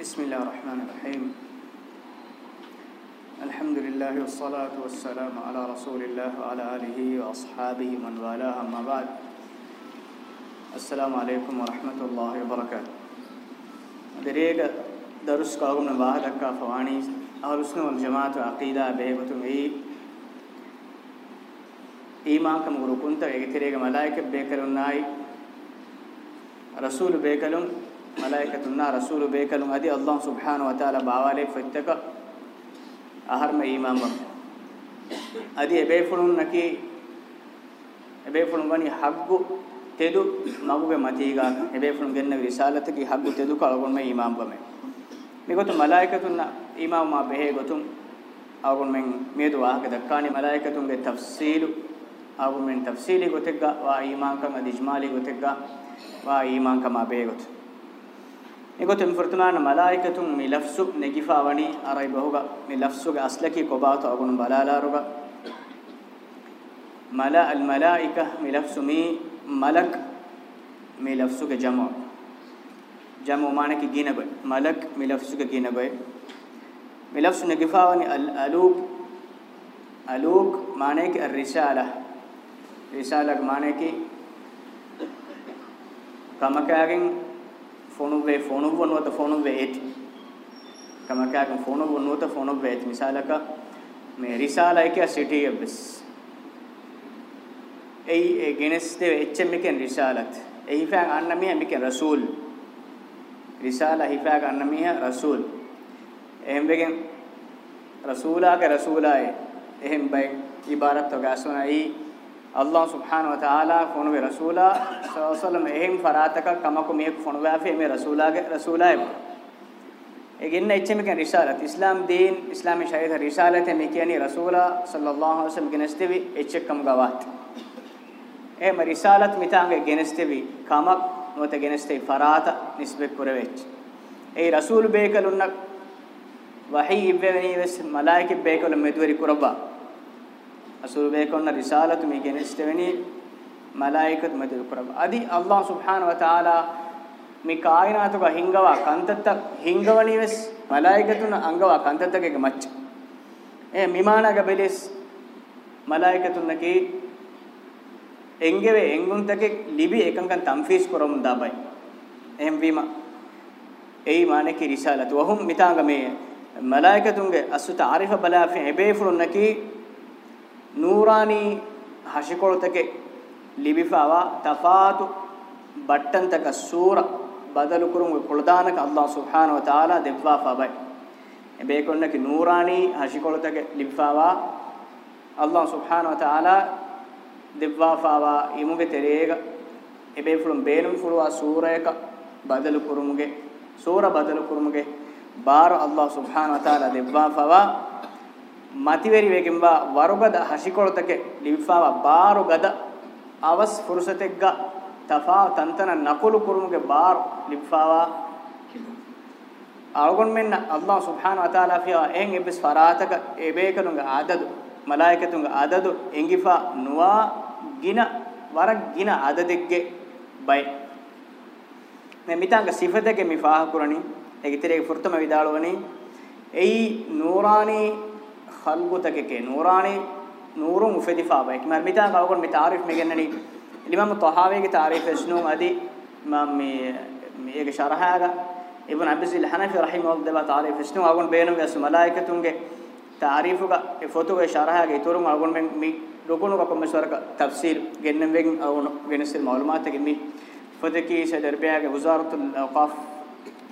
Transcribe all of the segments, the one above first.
بسم الله الرحمن الرحيم الحمد لله والصلاة والسلام على رسول الله وعلى آله وأصحابه من والاه أما بعد السلام عليكم ورحمة الله وبركاته دريغ درس قوم نباه اكا فواني أهل السنة والجماعة عقيدة بهبتم هي إيمانكم غرقون تغيث ريق ملائكة بيكلون ناي رسول بيكلون malaikatuna rasulu bekalun adi allah subhanahu wa taala baawale fettaka ahar ma iman wa adi ebefulun naki ebefulun gani haggu tedu maguge matiga ebefulun genna risalata ki haggu tedu kalagon me iman wa me megotu malaikatuna iman ma behe gotum agun men medu wahaka dakkani malaikatunge tafsilu agun men tafsili gotegga wa iman kan adi ijmali gotegga wa iman kama behe gotu egotem furtunan malaikatun mi lafsu negifawani arai bahuga mi lafsuga aslaki kobata agun balalaruga mala al malaika mi lafsu mi malak mi lafsuga jamu jamu manaki ginabe malak mi lafsuga ginabe mi lafsu negifawani al alub aluk manaki ar risala risalak manaki kamakagen ಫೋನುಗೆ ಫೋನುವ ನುವತ ಫೋನುವೆ ಏತಿ ಕಮಕಾಗ ಫೋನುವ ನುವತ ಫೋನುವೆ ಏತಿ ಮಿಸಾಲಕ ಮೇ ರಿಸಾಲೈಕೆ ಸಿಟಿ ಎಬ್ಸ್ ei genesde hm ken risalat ei fa annami ha miken rasul risala hi fa annami ha rasul ehem begen rasula ke rasulae ehem bay ibarat to gasuna ei Allah subhanahu wa ta'ala fonu rasula sallallahu alaihi wasallam ehim farataka kamako mehek fonu wafe me rasulage rasulaye eginna ichme ken risalat islam deen islami shariat risalat me kiyani rasula sallallahu alaihi wasallam genestevi echkam gawat ehm risalat mitange genestevi kamak note genestevi farata nisbek kurevech ei rasul bekalunna wahi ibweni ves malaike bekalun medwari kurabba අසුරු බේකොන්න රිසාලතු මේ කියන්නේ ඉස්තවෙනි මලායිකත් මදු කරබ අදි අල්ලාහ් සුබ්හාන වතාලා මේ කායනාතුක හිංගවා කන්තත්ත හිංගවණිවස් මලායිකතුන අංගවා කන්තත්තකෙක මච්ච එ මිමානග බෙලස් මලායිකතුන්නකේ එංගෙවේ එංගුන්තකෙක් ලිබි එකංකන් තම්ෆීස් කරොම් දාබයි එහෙම වීම එයි මානකේ රිසාලතු වහුම් මිතාංග මේ මලායිකතුන්ගේ අසුත ආරිෆ බලාෆි ඉබේෆුරුන්නකී ನೂರಾನಿ ಹಶಿಕೊಳತಕೆ ಲಿಬಿಫಾವಾ ತಫಾತು ಬಟ್ಟಂತಕ ಸೂರ ಬದಲು ಕುರುಂಗ ಕುಳದಾನಕ ಅಲ್ಲಾಹ್ ಸುಬ್ಹಾನಹು ವ ತಆಲಾ ದೆವ್ವಾ ಫಬೈ ಬೇಕೊಂಡಕ್ಕೆ ನೂರಾನಿ ಹಶಿಕೊಳತಕೆ ಲಿಬಿಫಾವಾ ಅಲ್ಲಾಹ್ ಸುಬ್ಹಾನಹು ವ ತಆಲಾ ದೆವ್ವಾ ಫಾವಾ ಇಮುಗೆ ತೆರೇಗ ಎಬೇ ಫುಳುಂ ಬೇಲುಂ ಫುಳುವಾ ಸೂರಯಕ ಬದಲು ಕುರುಂಗೆ ಸೂರ ಬದಲು ಕುರುಂಗೆ ಬಾರ ಅಲ್ಲಾಹ್ ಸುಬ್ಹಾನಹು ವ ತಆಲಾ ದೆವ್ವಾ ಫವಾ ಮತಿವೆರಿ ವೇಗೆಂಬ ವರುಗದ ಹಸಿಕೊಳತಕ್ಕೆ ಲಿಫಾವ ಬಾರುಗದ ಅವಸ್ ಫುರುಸತೆಗ್ಗ ತಫಾ ತಂತನ ನಕುಲು ಕುರುಮುಗೆ ಬಾರ್ ಲಿಫಾವ ಅಳಗೊಂಡ್ಮೆನ್ನ ಅಲ್ಲಾಹ್ ಸುಬ್ಹಾನಹು ವತಾಲಾ ಫಿಯ ಏನ್ ಎಬ್ಬಿಸ್ ಫರಾತಕ ಎಬೇಕನುಂಗ ಆದದು ಮಲಾಯಿಕತುಂಗ ಆದದು ಎಂಗಿಫಾ ನುವಾ ಗಿನ ವರಗಿನ ಆದದೆಗ್ಗೆ ಬೈ ಮಿತಾಂಗ ಸಿಫತೆಗೆ ಮಿಫಾಹ ಕುರಣಿ ಎಗಿತಿರೆಗೆ ಫುರ್ತಮ ವಿದಾಳುವನಿ ಏಯ್ Noorani خلق تكك نوراني نور مفدفا بايك مر متا قاوكن مي تعريف ميگنني الامام طحاوي کے تعریف اسنو ادي ما مي ميگ شرحا ابن عبد الحنفي رحمه الله دبا تعريف شنو اغون بينو اس ملائكه کے تعريفو کا فوتو شرحا شرحاگا تورم اغون مي ركنو کا پمشور کا تفسير گنن وین اغون گنسل معلومات کے مي فوتو بها سدربيا وزارة الأوقاف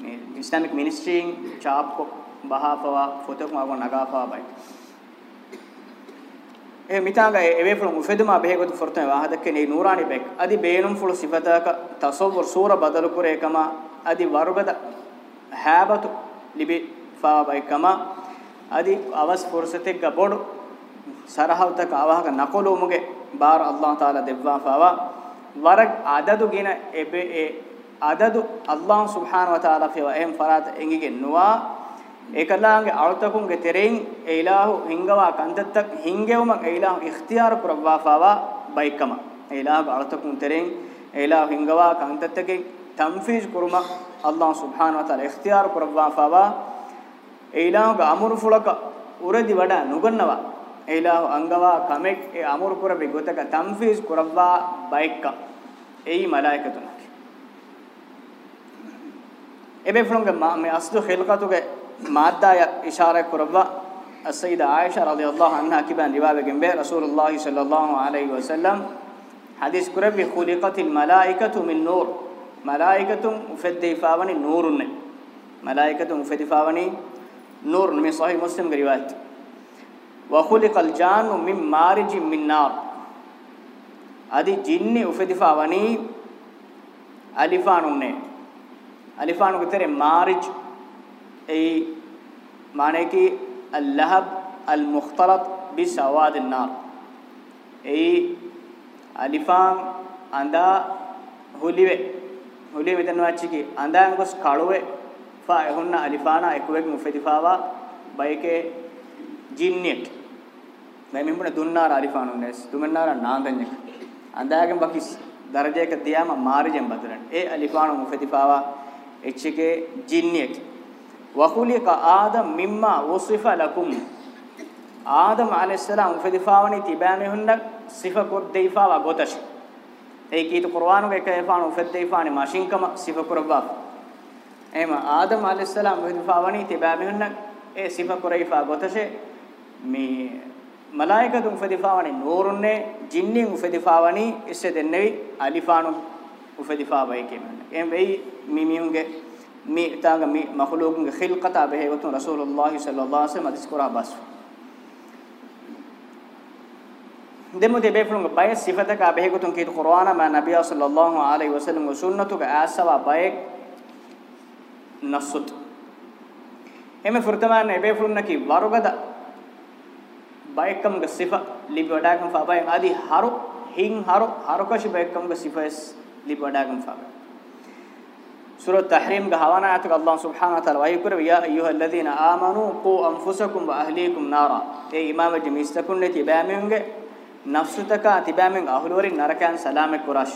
مينستري Islamic Ministry chapko bahafawa اغون mago فوا bai e mitanga ewe fulo mufeduma behegotu fortune wahadakke nei nurani bek adi beenum fulo sifataka tasawwur sura badalu kure kama adi warugada habatu libi fa bai kama adi avas fursate gabod sarahavta ka awahaka nakolumuge bar allah taala devwa fawa warag adadu gina ebe e adadu allah subhanahu wa taala fewa em farat engige nuwa ඒකලාගේ අල්තකුන්ගේ තෙරෙන් ඒ ඉලාහු හිංගවා කන්දත්තක් හිංගෙවම ඒ ඉලාහු ඉක්තියාර කරවාෆාවා බයිකම ඒ ඉලාහු අල්තකුන් තෙරෙන් ඒ ඉලාහු හිංගවා කන්දත්තකේ තම්ෆීජ් කුරුම අල්ලාහ් සුබ්හානහු වතාලා ඉක්තියාර කරවාෆාවා ඒ ඉලාහුගේ අමුරු ෆුලක උරදි වඩා නුගන්නවා ඒ ඉලාහු අංගවා කමෙක් ඒ අමුරු කරබි ගොතක තම්ෆීජ් කරවා බයිකම ඒයි මලායිකතුනක් එබේ ෆලොන්ගේ මා මේ අස්දු ඛිල්කතුගේ مادة إشارة كربة السيدة عائشة رضي الله عنها كبان رباب جنبه رسول الله صلى الله عليه وسلم حديث كربي خلقت الملائكة من نور ملائكة مفدي فاوني نور ملائكة مفدي فاوني نور من صحيح مسلم رواية وخلق الجان من مارج من نار ادي جن مفدي فاوني ألفان ألفان كتير مارج এই মানে কি আল্লাহাব আল মুখতালাত বিসাওয়াদ নার এই আলিফাম আঁদা হুলিবে হুলিয়ে මෙතන වාචිකි අඳාන් ගොස් කළුවේ ෆා එහොන්න අලිෆානා එකුවෙක් මුෆෙතිෆාවා බයිකේ ජින්නෙට් මේ මෙම්බුන දුන්නාර අලිෆානුන්ස් දුමන්නාර නාන්දඤ්ඤක අඳාගෙන් බකිස් දරජයක තියාම මාරිජෙන් බදලන ඒ අලිෆානු මුෆෙතිෆාවා එච්චකේ ජින්නෙට් وخلق آدم مما وصف لكم آدم عليه السلام فدفاوني تبامي هندك صفة كور ديفا وغوتش ඒ කීත කුර්ආනු එක එපාන උෆෙත් දෙයිපානි මාෂින්කම සිෆ කුරබා එහෙම ආදම් අලිස්සලාම් වෙදිපාවණි තිබෑ මෙන්න ඒ සිෆ කුරයිෆා ගොතෂේ මේ මලායිකතුන් උෆෙදිපාවණි නෝරුන්නේ ජින්නින් උෆෙදිපාවණි ඉස්සෙ දෙන්නේ අලිෆානු උෆෙදිපාවයි කියන්නේ එහෙම වෙයි මිමියුන්ගේ මේ තාග මේ මහලෝකගේ ඛිල්කත බෙහෙවතුන් රසූලුල්ලාහි සල්ලල්ලාහු අලයිහි වසල්ලම අදිස් කරා බස් දෙමු දෙබේ ෆුලුංග බය සිෆතක බෙහෙවතුන් කීත කුර්ආන මා නබිය සල්ලල්ලාහු අලයිහි වසල්ලම සුන්නතුක ආසව බය නසුත් එමෙ ෆුර්තමාන එබේ ෆුලුන්න කි වරුගද බයකම්ග සිෆ ලිබ වඩාකම් ෆබය ආදි හරු හින් හරු හරුකෂ බයකම්ග සිෆස් ලිබ වඩාකම් ෆබය سورة تحريم قهوانا آياتك الله سبحانه وتعالى ويقول يا أيها الذين آمنوا قوا أنفسكم وأهليكم نارا أي إمام جميستكم نتي بامنغ نفستك أتبامنغ أهلوري نركان سلامك كراش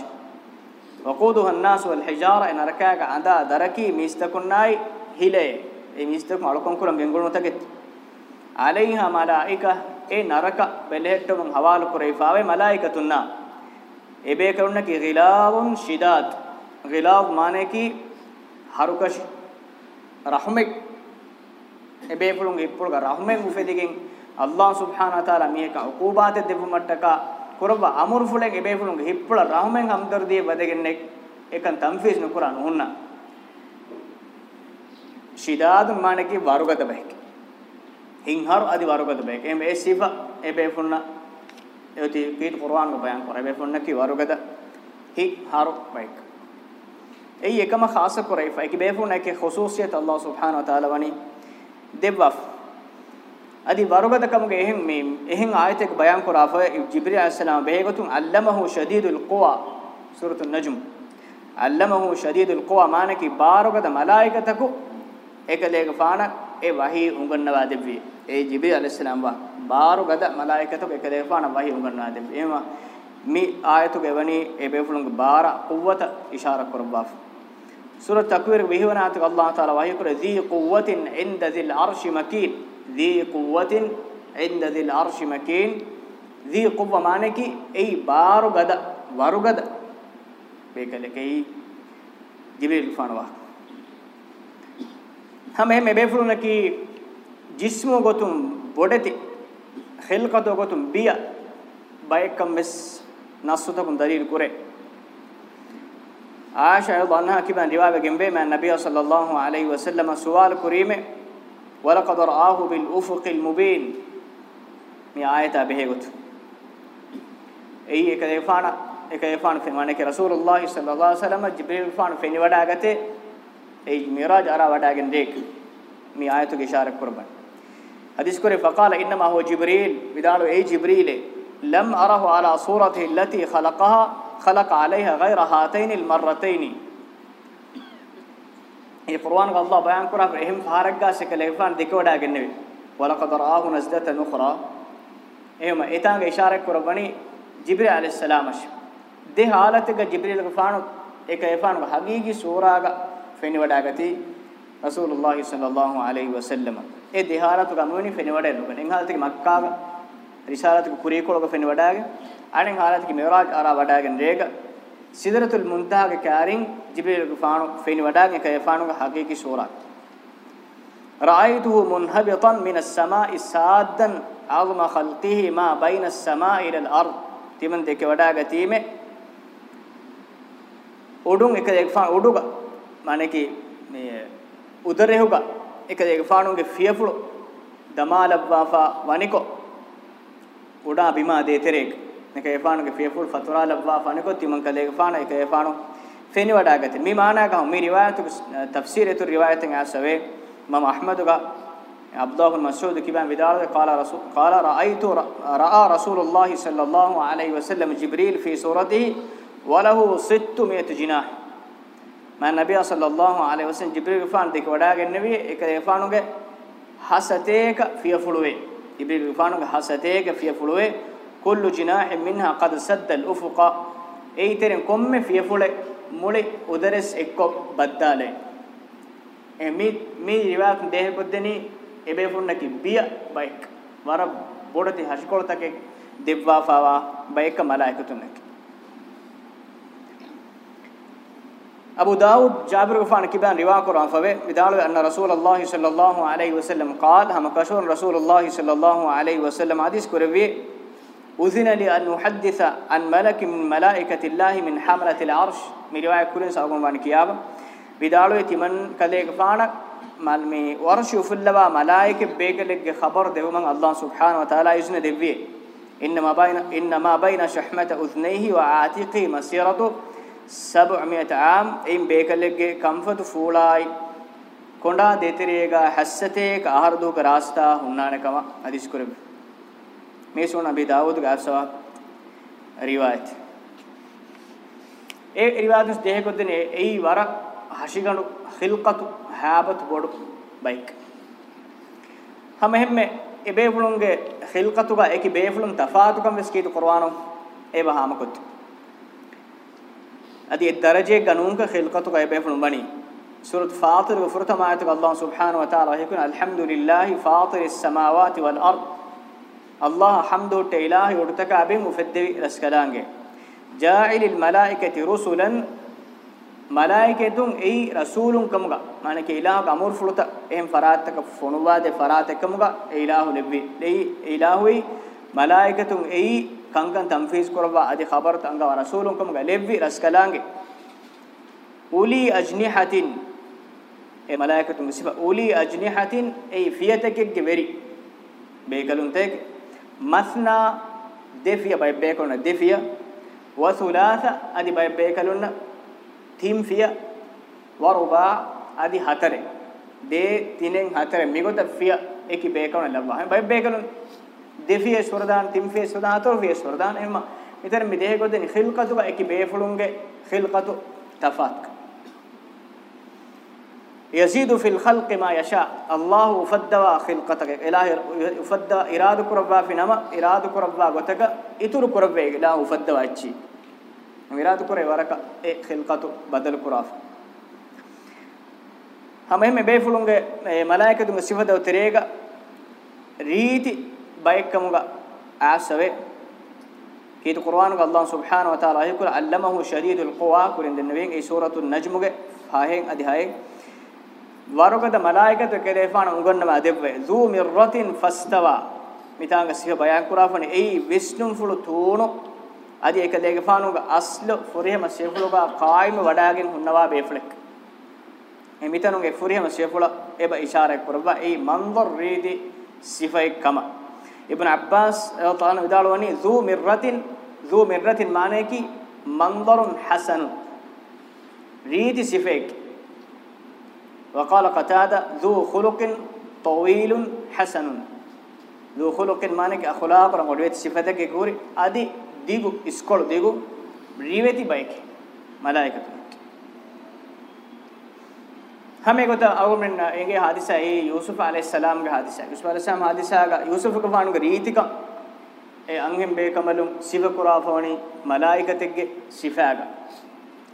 وقودها الناس والحجارة نركاك عدا دركي ميستكم ناي هلي أي ميستكم علكم كلهم بينقلون تكت عليها ملائكة أي نركا بلهتهم هوال كريفاوي ملائكة النار إبه كرونك غلاظ شداد غلاظ معنی کی harukash rahmek ebe fulun hippulga rahmen ufedigen allah subhanahu wa taala miheka uqubate devumattaka korba amur fulen ebe fulun hippula rahmen hamdardiye badegenne ekan tanfiz nukuran hunna shidadun maneki varugata bahek hinharu adi varugata bahek em e sifa ebe funna yoti kit qur'an ko bayan kore ebe funna ki varugata hi haru bahek ای یکما خاص قریفا کی بیفون ایک خصوصیت اللہ سبحانہ و تعالی ونی දෙව්වෆ් අදි වරුගතකමගේ එහෙන් මේ එහෙන් ආයතයක බයන් කර අෆ ජිබ්‍රීල් අලයිහිස්සලාම බෙහෙගතුන් අල්ලමහු ෂදීදුල් ක්වා සූරතුන් නජම් අල්ලමහු ෂදීදුල් ක්වා මානකි බාරුගත මලායිකතකු ඒකලේක ෆාන ඒ වහී උඟන්නවා දෙව්වේ ඒ ජිබ්‍රීල් අලයිහිස්සලාම වා බාරුගත මලායිකතකු ඒකලේක ෆාන වහී උඟන්නවා දෙව්වේ එහම මේ ආයතක එවනි ඒ බෙෆුලුන්ගේ බාර කුවත ඉෂාරා කරවවා سورة تكوير بهوناتك الله تعالى وهي كره ذي قوة عند ذي العرش مكين ذي قوة عند ذي العرش مكين ذي قوة معنی کی ای بارو گدا وارو گدا بیکلے کئی جبریل فانوا ہم ہم بیفرون کی جسم گتم بڑتی خلقت گتم بیا بایکم مس ناسوتکم دليل کرے عائشة رضي الله عنها كبان رواية جنبه من النبي صلى الله عليه وسلم سؤال كريم ولقد رآه بالأفق المبين من آية بهجت أي كذفانا كذفان في معنى رسول الله صلى الله عليه وسلم جبريل فان فيني وداعته أي ميراج أرا ودا جنديك من آية تجشارك قربان حديث كره فقال إنما هو جبريل بدالو أي جبريل لم أره على صورته التي خلقها خلق عليها غير هاتين المرتين ඒ කුර්ආන් එක අල්ලාහ් බයන් කරා එහෙම පාරක් ගාසේ කළ ඉෆාන් දෙක වඩා ගන්නේ වලකද රාහු නස්දත නුඛරා එහෙම ඒතංග ඉෂාරක් කරවණි ජිබ්‍රීල් අලයිහිස්සලාමස් දෙ حالتක ජිබ්‍රීල් ගෆාන එක ඉෆාන් හගීගි සූරාග ෆෙනි වඩා ගති රසූලුල්ලාහ් සල්ලල්ලාහු අලයිහි වසල්ලම ඒ දෙ حالتක ගමවනි ෆෙනි වඩා නුගන එන් حالتක මක්කාග රිසාලතක කුරේ කොළක ෆෙනි වඩාගේ අනේ හාලතික මෙවරාජ් ආරා වඩාගෙන රේග සිදරතුල් මුන්තහාගේ කෑරින් ජිබ්‍රීල් ෆානු ෆේනි වඩාගෙන කය ෆානුගේ හකීකි ෂෝරාත් රායිතුහු මුන්හබිතන් මිනස් සමායි සාද්දන් ආගම ඛල්තිහි මා බයිනස් සමායි ඉලල් අර්ද් තිමන් දෙක වඩා ගැතීමේ උඩුන් එක දෙක ෆාන උඩුග মানে කි මේ උදරෙහුග එක දෙක ෆානුගේ ෆියෆුළු දමාලබ්වාෆා වනිකෝ උඩා බිමා දේතරේක neka efanu ge feeful fatura labwa fane ko timan kale ge fana ek efanu feni wada gate mi mana ga mi riwayat tafsir etu riwayat ga save mam ahmad ga abdullah mas'ud ki ban vidal qala rasul qala ra'aytu ra'a rasulullah sallallahu alaihi wasallam jibril fi suratihi wa lahu 600 jinah man nabiy sallallahu alaihi wasallam jibril fan dik wada gen nevi ek efanu ge hasateeka fiafuluwe jibril fan ge hasateeka fiafuluwe كل جناح منها قد سد الأفق أي ترين كم في فلة مولي أدرس إكوب بدالة إيه، مي مي رواك ده بدني إبه فلنك بيا بايك وارا بودتي هشكول تك دبوا فاوا بايك ملاك تونك أبو داود جابر غفان كبان رواك قرآن فبه بدال أن رسول الله صلى الله عليه وسلم قال هم كشون رسول الله صلى الله عليه وسلم حديث كربي اذن لي ان احدث عن ملك من ملائكه الله من حمله العرش می روایت کولن ساگون وان کیاب විදාලෝ තිමන් කලේක පාණ මල් මේ වර්ෂ උෆල්ලවා මලායික බේකලෙක්ගේ خبر දෙව මං අල්ලාහ් සුබ්හාන ව තාලා ඉස්න දෙවියේ ඉන්නමා බයින ඉන්නමා බයින ශහමත උස්නේහි ව ආතිකි මසීරතු 700 عام එම් බේකලෙක්ගේ කම්ෆතු ෆූලායි කොණ්ඩා දෙතරේගා හැස්සතේක ආහාර දුක රාස්තා හුන්නානකම අදිස් කරමි මේ සෝන අබි දාවුද ගාසවා රිවායත් ඒ රිවායත් දෙහෙකොදනේ එයි වර හෂිගණු ඛිල්කතු හාබත් බොඩු බයික් හැම හැම එබේ වුණුන්ගේ ඛිල්කතු ගා ඒකි බේ වුණුන් තෆාතුකම් වෙස් කීතු කරවානෝ ඒ බහාම කොත් අදී ඒ දරජේ ගණුන්ක ඛිල්කතු ගා එබේ වුණුන් බණී سورة فاطر وفرت ما الله سبحانه وتعالى يقول الحمد لله فاطر السماوات والأرض Allah hamdu ta ilahi urtaka abin mufaddi raskalange ja'ilil malaikati rusulan malaikatun ei rasulun kamuga mane ke ilahu amur fuluta ehm farataka fonuwade farate kamuga e ilahu nebbi ei ilahui malaikatun ei kankan tanfis korwa adi khabar tanga rasulun kamuga lebbi raskalange uli ajnihatin e malaikatun sifa uli ajnihatin ei fiyatake geveri bekalun tek masna defiya bay bekaluna defiya wa thulatha adi bay bekaluna timfiya wa ruba adi hatare de tinen hatare migota fiya eki bekaluna labwa bay bekaluna defiya surdan timfiya surdan hator fiya surdan emma iter mi dehe godeni khilqatu ba eki befulunge khilqatu tafat يزيد في الخلق ما يشاء الله فدوا خلقتك اله فد اراده قربا في نما اراده قربا وتك اتر قربا اله فدوا اچي اراده قرب ورك خلقته بدل قراف همهم بيفلون ملائكه دم صفه تريغا ريتي بايكمغا اسوي كيت قرآن الله سبحانه وتعالى يقول علمه شديد القوى كل النبي اي سوره النجم فاهين ادهايه වරකද මලායිකතු කෙරේපාන උගන්නම අදෙබ්වේ සූ මිර්රතින් ෆස්තවා මිතාංග සිහ බයන් කුරාපනේ එයි විෂ්ණුම් ෆුළු තූණු අදි එක දෙගපානුග අස්ල ෆුරිහම සිහුලුග කායිම වඩාගෙන් හුන්නවා බේෆ්ලෙක් එ මිතනුගේ ෆුරිහම සිහුල එබ ඉෂාරයක් කරවා එයි මන්වර් රීදි සිෆයි කම ඉබ්න අබ්බාස් තාන විදාලවනි සූ මිර්රතින් සූ මිර්රතින් මානේ කි මන්වරුන් හසනු රීදි සිෆේක් وقال قتادة ذو خلق طويل حسن ذو خلق مانك اخلاق رموديت صفاتك غوري ادي ديغو اسكول ديغو ریویتی بایک ملائکتون ہمیں گوتا او من اینگے حادثہ اے یوسف علیہ السلام کا حادثہ یوسف علیہ السلام حادثہ کا یوسف کو فانو ریتی کا اے انگم بے کملم سیو کرا فونی ملائکتگے صفا کا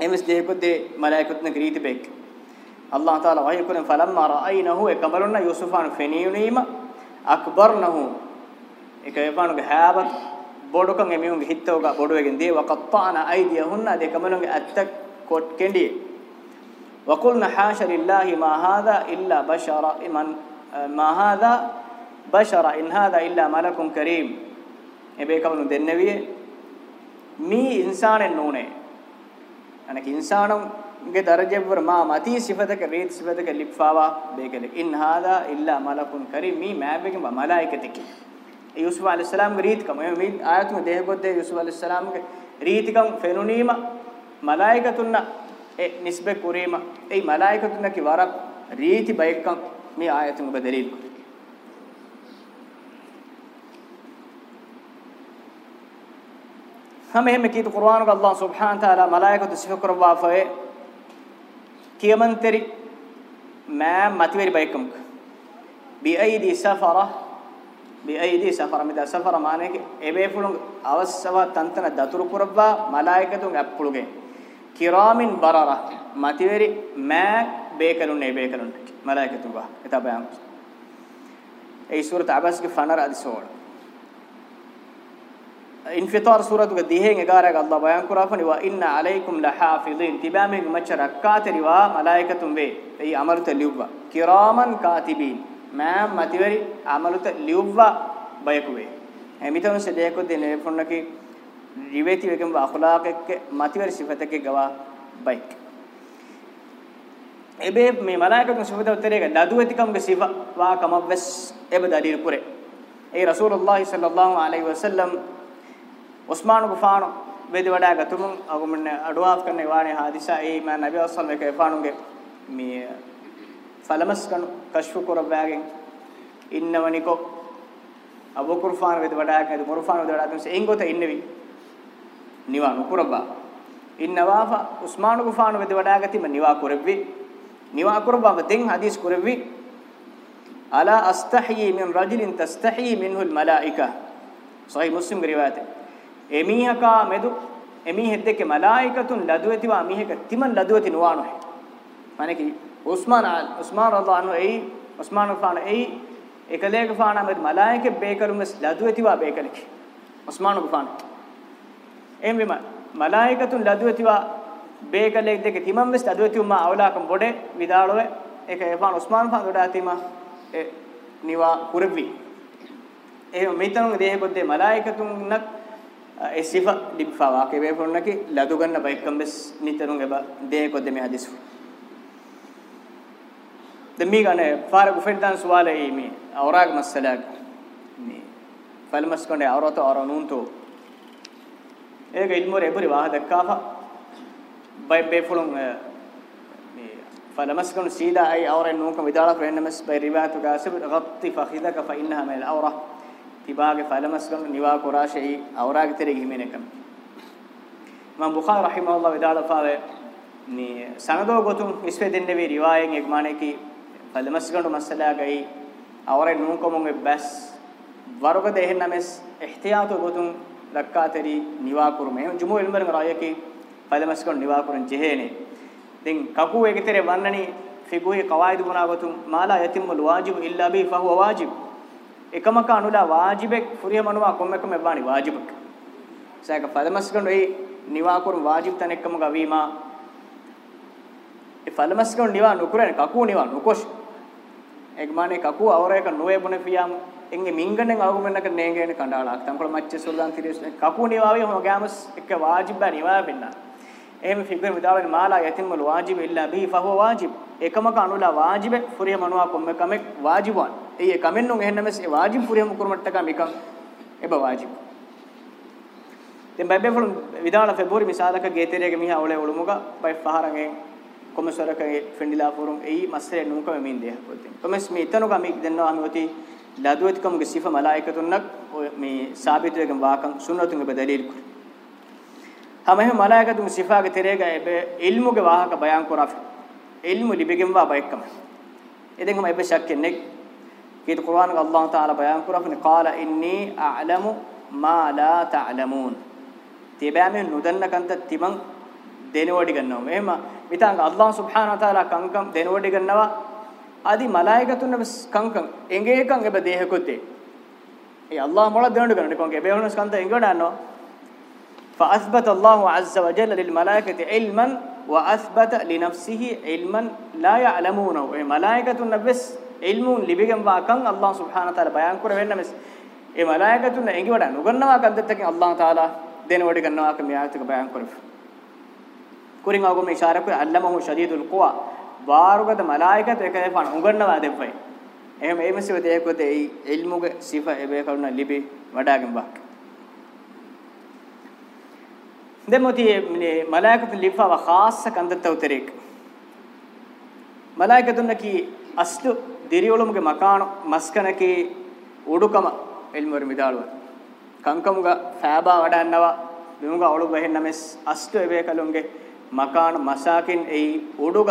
ایمس دے کو دے ملائکتن ریتی بیک අල්ලාහ් තාලා වහී කුරෙන් ෆලම්මා රායිනහු එකබලුන්න යූසුෆාන් ෆෙනියුනීම අක්බර්නහු එක එපානුගේ හැබත් බොඩකන් එමිහුන්ගේ හිතෝග බොඩුවගෙන් දී වකත්තාන අයිදියහුන්න දෙකමලුන්ගේ අත්තක් කොට් කෙඩියේ وقلنا حاشا لله ما هذا إلا بشر من ما هذا بشر إن هذا إلا ملك كريم එබේකවලු දෙන්නවියේ මේ ඉන්සානෙන් නෝනේ අනක ඉන්සානම් ge daraje bur ma mati sifataka reet sifataka lipfawa bekele in hada illa malakun karim mi mabege ba malaikatiki yusuf alayhis salam ge reet kam me ayat me deh godde yusuf alayhis salam ge reet kam fenunima malaikatunna e nisbe kurima ei malaikatunna ki warak reeti baykam me ayat me dalil हम हम की तो कुरान का अल्लाह सुब्हान तआला मलाइका तो सिफ करवा फए kiyamantheri ma mativeri baykum bi aidi safara bi aidi safara mita safara maane ke ebe fulun avassawa tantana daturu kurabba malaikatun appuluge kiramin barara mativeri ma bekalun ebe kalun malaikatu ba eta bayam ei surat abas ke fanar adisol infitar suratu ga dihen egara ga Allah bayan kurafani wa inna alaykum lahafizin tibame machara kateri wa malaikatum ve ei amaluta liwwa kiraman katibin ma mativeri amaluta liwwa baykuve emitonu se deko de telefon ki riveti vegem wa akhlaq ke mativeri sifate ke gawa bayk ebe me malaikatum sifate uterega dadu etikam ge sifa wa kamavs ebe dadir kure ei rasulullah sallallahu alaihi wasallam Usman ಗುಫಾನು ವೇದಿ vada ಗತುಮು ಅಗುಮನ್ನ ಅಡ್ವಾಫ್ ಕನ್ನ ವಾಣಿ ಹಾದಿಸಾ ಏ ಮಾ ನಬಿ ವಸಲ್ಲಲ್ಲಾಹು ಅಲೈಹಿ ವಫಾನುಗೆ ಮಿ ಫಲಮಸ್ ಕನು ಕಶ್ಫು ಕುರಬಾಗೆ ಇನ್ನವನಿಕೋ ಅಬು ಕುರ್ಫಾನ್ ವೇದಿ ವಡಾ ಗದು ಮುರ್ಫಾನ್ ವೇದಿ ವಡಾ ತುಸ ಎಂಗೋತ ಇನ್ನವಿ ನಿವಾನು ಕುರಬಾ ಇನ್ನವಾಫ ಉಸ್ಮಾನ್ ಗುಫಾನ್ ವೇದಿ ವಡಾ ಗತಿ ಮ ನಿವಾ ಕುರಬಿ ನಿವಾ ಕುರಬಾ ಮತೆಂ ಹದೀಸ್ ಕುರಬಿ ಅಲಾ ಅಸ್ತಹಿ ಮಿನ್ ರಜುಲಿನ್ ತಸ್ತಹಿ ಮಿನ್ಹುಲ್ ಮಲಾಯಿಕಾ ಸಹೀ Muslim ರಿವಾಯತ್ එමීහකා මෙදු එමීහෙත් දෙක මලායිකතුන් ලදුවතිවා මීහක තිමන් ලදුවති නුවානු හැ মানে কি උස්මාන උස්මාන රදානු එයි උස්මාන ෆාන එයි එකලේක ෆාන මෙද මලායිකෙ බේකරුමස් ලදුවතිවා බේකලකි උස්මාන ෆාන එම් විම මලායිකතුන් ලදුවතිවා බේකලෙක් දෙක තිමන් මෙස් ලදුවතිවම අවලාකම් බොඩේ විදාලොවේ ඒක එපාන උස්මාන ෆාන ගොඩා තිමා නිවා කුරවි එහෙම මෙතනුගේ දේහ කොද්දේ මලායිකතුන් නක් esifa dibfawa ke be fonna ki ladu ganna ba ekkambes nitarun eba de ko de me hadisu de mi gane fara gufentan suwala e mi awraq masalag mi falmas konde awrato aranun to ega ilmore ebri wah dakkafa bay be fulun mi falmas kon sida ay awra nun ko midala fennamas bay ribatu gasib ghatti fakhidaka fa innaha min al awra තිබාගේ ෆලමස්ගම් නිවා කොරාෂෙහි අවරාගේ තෙරේ ගිහිමෙනකම් මම බුඛාරි රහිමහුල්ලාහ විදාලා ෆාවේ knee සනදෝ ගොතුම් ඉස්වේ දෙන්නේ වි රිවායෙන් එක් මානේ කි ෆලමස්ගම් මස්සලා ගයි අවරේ නූකමුගේ bus වරුක දෙහෙන්න mess ඉහ්තියාත ගොතුම් ලක්කා තෙරි නිවා කුරුමේ ජුමු ඉල්මරන් රායකි ෆලමස්ගම් නිවා කුරන් ජෙහෙනේ දෙන් කකු ඒකතරේ වන්නනි ෆිගුයි කවායිදු ගුණා ගොතුම් මාලා යතිම්මුල් වාජිබ් ඉල්ලා බි ෆහුව වාජිබ් එකමක අනුලා වාජිබෙක් ෆුරිය මනුවා කොම්මක මෙබ්බානි වාජිබක සයක ෆලමස්කන් ඒ නිවා කරුම් වාජිබ තන එකම ගවීමා ඒ ෆලමස්කන් නිවා නුකරන කකු නිවා නුකොෂ් එක්මානේ කකු අවරයක නොවේ බොනේ ෆියාම් එන්නේ මින්ගණෙන් අවුමන්නක නේගෙන කණ්ඩාලාක් තම්කොල මච්ච සුල්දාන් තිරේස් කකු නිවාවේ හොම ගෑමස් එක වාජිබ නිවා වෙන්නා එහෙම ෆිගර් විදාවන මාලා යතිම්මල් වාජිබ ඉල්ලා බිහි ෆහුව වාජිබ එකමක අනුලා වාජිබ ෆුරිය මනුවා කොම්ම කමෙක් වාජිබන් ඒ කමෙන් නුන් එහෙන්න මෙස් වාජිබ ෆුරියම කුරුමට්ට කමිකම් එබ වාජිබ දෙම් බැබේ ෆලු විදාවන ෆෙබ්‍රුවරි මිසාලක ගේතේරියගේ මිහා ඔලේ උළුමුග බයි ෆහරගේ කොමසරකගේ ෆෙන්ඩිලා ෆෝරම් එයි මස්සරේ නුන්කම මෙමින් දෙහ පොතින් කොමස් මේ ඉතනු කමික් දෙන්නවා අපි ඔති ලදුවත්කම්ගේ සිෆ මලායිකතුන්නක් මේ සාබිතයගම් වාකම් සුන්නතුන්ගේ බදලීල් කුරේ hame malaikatun sifage terega ebe ilmuge wahaka bayan korafe ilmu libegen wa bayekkam eden hum ebe shakkenek kit qur'an ga allah taala bayan korafe qala inni a'lamu ma la ta'lamun tibame nudanna kanta timan denodi gannawa ehma mitanga allah subhanahu wa taala kankam denodi gannawa adi malaikatun kankam engekam ebe dehekote e allah mola denodi ganne konge ebe honus kanta engodanno فاثبت الله عز وجل للملائكه علما واثبت لنفسه علما لا يعلمونه اي ملائكه النبس علمون ලිබිගම් වාකන් අල්ලාහ් සුබ්හානහු තාලා බයන් කර වෙන්න mess ඒ මලායකතුන් එඟි වඩා නුගන්නවා කන්දත්තකින් අල්ලාහ් තාලා දෙන වඩ ගන්නවා කම යාතික බයන් කරපු කුරින් ආගෝ මේ ඉෂාරා කර අල්ලාමහු ශදීදුල් කුවා වාරුගත මලායකත එකේ පණ උගන්නවා දෙපයි එහෙම ඒ මෙසිවතේ එක්වතේ ඉල්මුගේ සිෆා එබේ කරුණා ලිබි වඩාගෙන් වාකේ دموتي من ملائكة لفا وخاصة كانت التوتريك ملائكة نكي أصل ديريولمك مكان مسكنك උඩුකම එල්මර මිදාලුව කංකමුග ෆෑබා වඩන්නවා මෙමුග අවුළු බෙහෙන්න මෙස් අස්තු එවේ කලුන්ගේ මකාන මසාකින් එයි උඩුග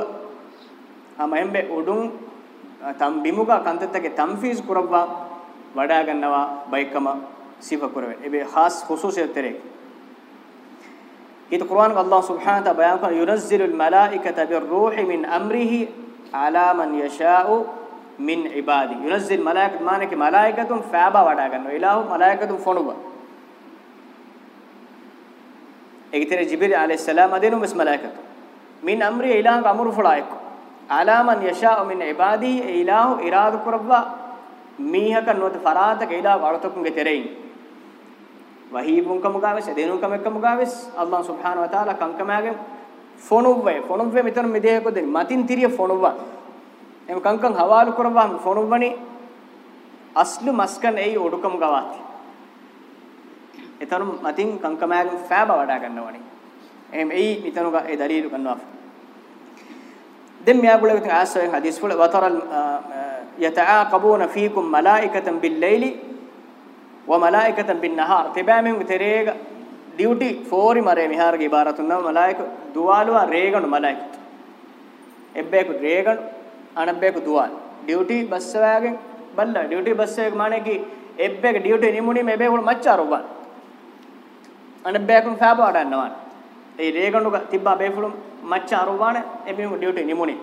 අමෙම්බේ උඩුන් තම් බිමුග කන්තත්තගේ තම්ෆීස් කරවවා වඩා ගන්නවා බයිකම සිව කරවේ එබේ ખાસ ખુસુસિયત તરીકે یہ قرآن کا اللہ سبحانہ تعالی بیان کر ينزل الملائكة بالروح من امره على من يشاء من عبادی ينزل ملائکۃ معنی کہ فعبا فابا وڑا گنو الہ ملائکۃم فونوا ایتر جبرئیل علیہ السلام دینو مس ملائكة من امر الہ امر فلائک على من يشاء من عبادی الہ اراد قربا میہ کنوت فراتک الہ وڑتکم گترین ವಹೀಬುಂ ಕಮುಗಾವೆಸ್ ಎದೇನುಂ ಕಮ ಕಮುಗಾವೆಸ್ ಅಲ್ಲಾಹ್ ಸುಬ್ಹಾನ ವ ತಾಲಾ ಕಂಕಮಾಗೆ ಫೋನುವ್ವೆ ಫೋನುವ್ವೆ ಮಿತನ ಮಿದೇಹ ಕೊದೆ ಮತಿನ್ ತಿರಿಯ ಫೋನುವ್ವ ಎಂ ಕಂಕಂ ಹವಾಲು ಕುರವಾ ಫೋನುವ್ವನಿ ಅಸ್ಲು ಮಸ್ಕನ್ ಏಯ್ ಒಡುಕಂ ಗವಾತಿ ಎತನು ಮತಿನ್ ಕಂಕಮಾಗೆ ಫ್ಯಾಬ ವಡಾ ಗನ್ನವನಿ ಎಂ ಏಯ್ ಮಿತನುಗ ಏ ದಲೀಲು ಗನ್ನವಾ دم يقول لك عسى حديث فل وترى يتعاقبون فيكم ملائكة بالليل wa malaikatan bin nahar tebame terega duty fori mare miharge ibaratuna malaik duwalwa reganu malaik ebbeku reganu anabbeku duwal duty bassawagen balla duty bassaweg mane ki ebbege duty nimuni mebegul maccharuwan anabbeku fabo adannawan ei reganu tibba befulum maccharuwan ebinu duty nimuni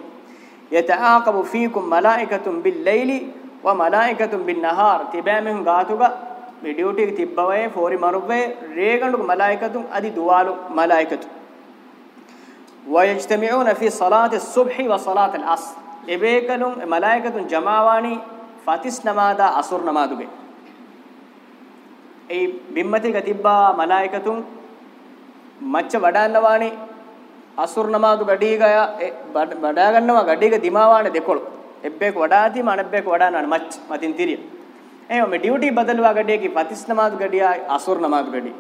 yataaqabu fiikum malaikatun bil layli wa malaikatun bin nahar tebame gatuga මේ duty එක තිබ්බවයේ ෆෝරි මරුබ්බේ රේගණුක මලායිකතුන් අදි දුවාලු මලායිකතු වයජ්තමිඋන fee සලාති සුබ්හි ව සලාති අස් එබේකලුන් මලායිකතුන් ජමාවානි ෆතිස් නමාදා අසුර් නමාදුගේ ඒ බිම්මතික තිබ්බා මලායිකතුන් මච්ච වඩන්නවානි අසුර් නමාදු ගඩී ගය වඩා ගන්නවා ගඩීක දිමාවාන දෙකොළ එබ්බේක වඩාති මනබ්බේක වඩානන much මතින් තිරියා එහෙම මේ ඩියුටි බදලුවා ගඩියකි පතිස් නමාද් ගඩියයි අසුර් නමාද් ගඩි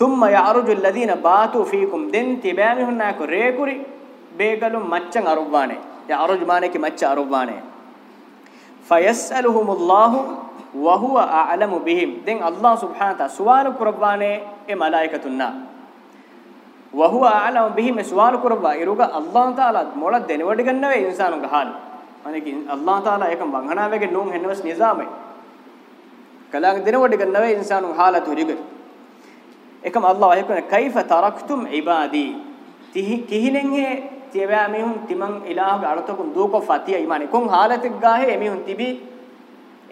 සුම්ම යරුජු الذين බාතු فيكم දෙන් තිබෑමි හුන්නා කෝ රේකුරි බේගලු මච්චන් අරුබ්වානේ යරුජ් මානේකි මච්ච අරුබ්වානේ فيسألهمullahu وهو أعلم بهم දෙන් අල්ලාහ් සුබ්හානහු තා සුවාන කුරබ්වානේ ඒ මලායිකතුන්නා وهو أعلم بهم සුවාන කුරබ්වා ඉරුග අල්ලාහ් තාලා මොළ දෙනවඩ ගන්නවේ ඉන්සානුගේ හාලේ අනේ අල්ලාහ් තාලා ඒක මංගනාවගේ නෝන් හෙන්නවස් නිසාමයි කලාග දිනවඩ ගන්නවේ ඉන්සානු හාලතු රිග එකම අල්ලාහ් යකන කයිෆ තරක්තුම් ඉබාදි තිහි කිහිනෙන් හේ තියවා මෙහුන් තිමන් ඉලාහගේ අලතකුන් දූකො ෆතිය ඉමානේ කොන් හාලතෙක් ගාහේ මෙහුන් තිබි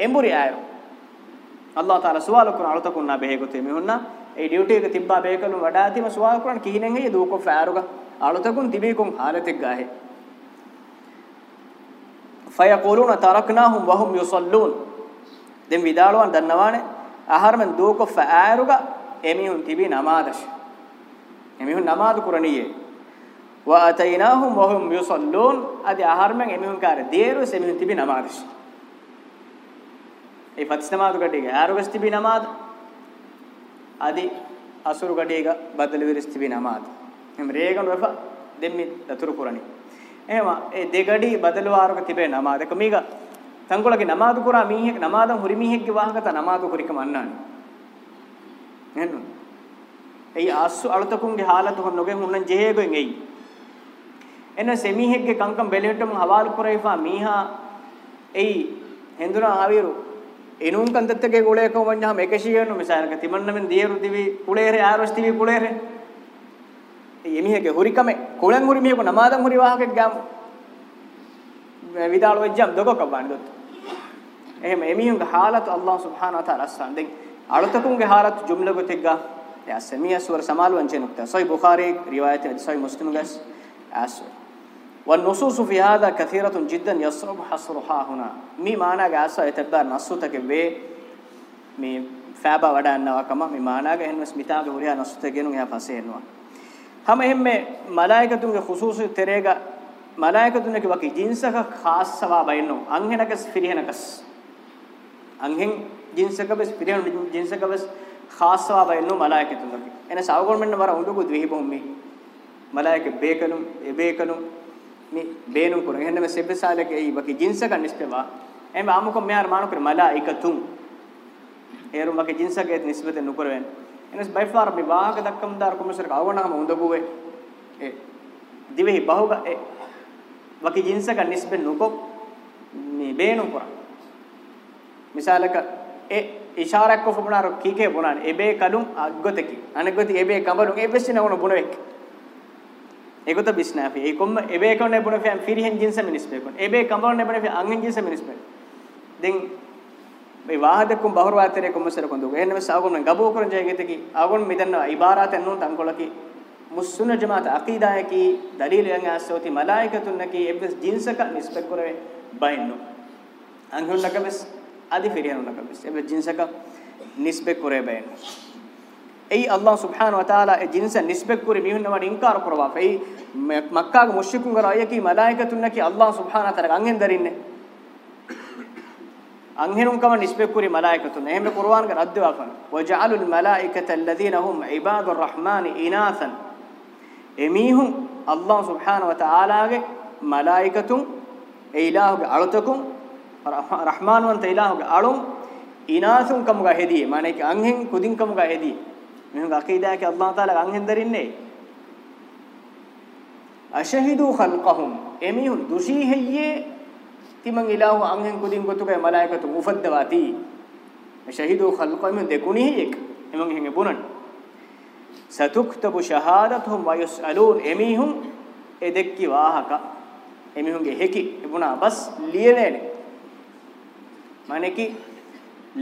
එඹුරි ආයෝ අල්ලාහ් තාලා සුවාල කුරාන අලතකුන් නා බෙහෙගොතේ මෙහුන්නා ඒ ඩියුටි එක තිබ්බා බෙහෙකලු වඩාතිම සුවාල කුරාන කිහිනෙන් හේ දූකො ෆෑරුගා අලතකුන් තිබි කොන් හාලතෙක් ගාහේ فيقولون تركناهم وهم يصلون دم ويدالوان دنوانه احرمن دوكو فاعرغا එමිහුන් තිබි නමාදශ එමිහුන් නමාද කුරණියේ واتيناهم وهم يصلون ادي احرمن එමිහුන් කාර දේරු සෙමිහුන් තිබි නමාදශ ඒ පත්ස් නමාද කඩේක ආරෝගස් තිබි නමාද ادي අසුරු කඩේක බදල විරස් තිබි නමාද එම් රේගන රෆ දෙම්මි දතුරු කුරණියේ එහෙම ඒ දෙගඩි බදලවාරක තිබේ නමාදක මීග තංගුලගේ නමාදු කුරා මීහෙක් නමාදම් හුරි මීහෙක්ගේ වාහකත නමාදු කුරිකම අන්නානි නේද ඒ ආස්සු අලතකුන්ගේ حالت හොන් නොගේ හුන්නන් ජෙහෙගෙන් එයි එන සෙමීහෙක්ගේ කංකම් බැලෙටම හවාල් කුරේපා මීහා එයි හෙන්දුනා ආවිරු එනුම් කන්දත්තගේ ගුලේකම වඤ්ඤා මේකශියනු මිසාරක තිමන්නමෙන් දියරු දිවි කුලේරේ ආරොස් දිවි කුලේරේ ಎಮಿಹೆಗೆ ಹುರಿಕಮೆ ಕುಳಂ ಹುರಿ ಮಿಹೆಕು ನಮಾದಂ ಹುರಿ ವಾಹಕೆ ಗಾಮ್ ವಿದಾಳ ವೆಜ್ಜಂ ದೊಗೊ ಕಬ್ಬಾಣಿ ದೊತ್ತು ಎಹೆಮ ಎಮಿಹುಂಗೆ ಹಾಲತ್ ಅಲ್ಲಾಹ್ ಸುಬ್ಹಾನ ವ ತಾಲಾ ಅಸ್ಸಾನ್ ದೆಗ್ ಅಳತಕುಂಗೆ ಹಾಲತ್ ಜುಮ್ಲೆ ಗೊತೆಗ್ಗ ಯಾ ಸಮಿಯ ಸುವರ ಸಮಾಲ್ ವಂಚೆ ನುಕ್ತ ಸೈ ಬುಖಾರಿ ರಿವಾಯತ್ ಸೈ ಮುಸ್ಲಿಮ್ ಗಸ್ ಆಸ್ والنصوص في هذا كثيرة جدا يصعب حصرها هنا مي معنى غاسا يتبار نصوتك بي مي فابا ودان نواكما مي معنى غهن مسمتا غوريا نصوتك گنو يا فاسه نوا hama ehme malaikatun ge khususi terega malaikatun ge waki jinsaka khas sawaba inno anhenakas firihenakas anhen jinsaka bes firihenu jinsaka bes khas sawaba inno malaikatun ge ena sawgon menna bara undugu dwihibum me malaika bekanum ebekanum me beenum kurun ehne me sebesale ge waki jinsaka nispewa em amuko me ar manu kur malaikatun ඒරුම් වගේ ජින්සකයේ නිස්බත නුකරවෙන්නේ එනස් බයිෆාර විවාහක දක්කම් දාර කොමසරක අවනාම උඳබුවේ ඒ දිවෙහි බහුග ඒ වකි ජින්සක නිස්බෙ නුකොක් මේ බේනු කරා මිසාලක ඒ ඉෂාරක් කොපුණාර කීකේ පුණාන එබේ කලුම් අග්ගතකි අනගති එබේ කඹලුම් ඒ වෙස්සින වුණ බුණෙක් ඒකත බිස්නාපි ඒ කොම්ම එබේ කවනේ බුණ ෆෑම් ෆිරිහෙන් ජින්ස මිනිස්බේ කොන් එබේ කඹලුම් නේ බුණ ෆෑම් අංගෙන් ජින්ස මිනිස්බේ දෙන් මේ වාහදකම් බහුරවාතරේකම් මසරකම් දුක එහෙනම් මේ සාගොන්න ගබෝ කරන ජයගිතකි ආගොන් මිදන්න ඉබාරාත එන්නෝ තංකොලකි මුස්සුන ජමාත අකීදායකි දලීලයන් ආස්සෝති මලායිකතුන්නකි එබ්ස් ජින්සක නිස්පෙක් කරවේ බයින්නෝ අංගුල්ලකමස් আদি ෆිරියනුලකමස් එබ්ස් ජින්සක නිස්පෙක් කරේ බයින්නෝ ඒ අල්ලාහ් සුබ්හාන වතාලා ඒ ජින්ස නිස්බෙක් කුරි මිහුන්න වඩ ඉන්කාර කරවා ෆේ මක්කාගේ මුෂ්රිකුන් කරා යකි මලායිකතුන්නකි අල්ලාහ් සුබ්හාන තාලා ගංගෙන් දරින්නේ අංහෙනුම් කම නිස්පෙක්කුරි මලායිකතුන් එහෙම කුර්ආන් කර අද්දවාකන වජාලුල් මලායිකත الذين هم عباد الرحمن ඉනාසන් එමීහුම් අල්ලාහ් සුබ්හානහු වතාලාගේ මලායිකතුන් ඒ ඉලාහුගේ අලුතකුම් රහ්මාන් වන්ත ඉලාහුගේ අලුම් ඉනාසුන් කමුගා හෙදී মানে කි අංහෙන් කුදින් කමුගා හෙදී මෙහුගේ අකීදා කි අල්ලාහ් තාලා අංහෙන් දරින්නේ අෂහිදු ඛල්කහුම් එමීහුම් දුෂී හෙයියේ timan ilahu anghen kudin gotuka malaikatu mufaddawati shahidu khalqahum dekuni ek eman henge bunan satuktabu shahadatuhum wa yusalun emihum edekki wahaka emihunge heki ebuna bas liyelene mane ki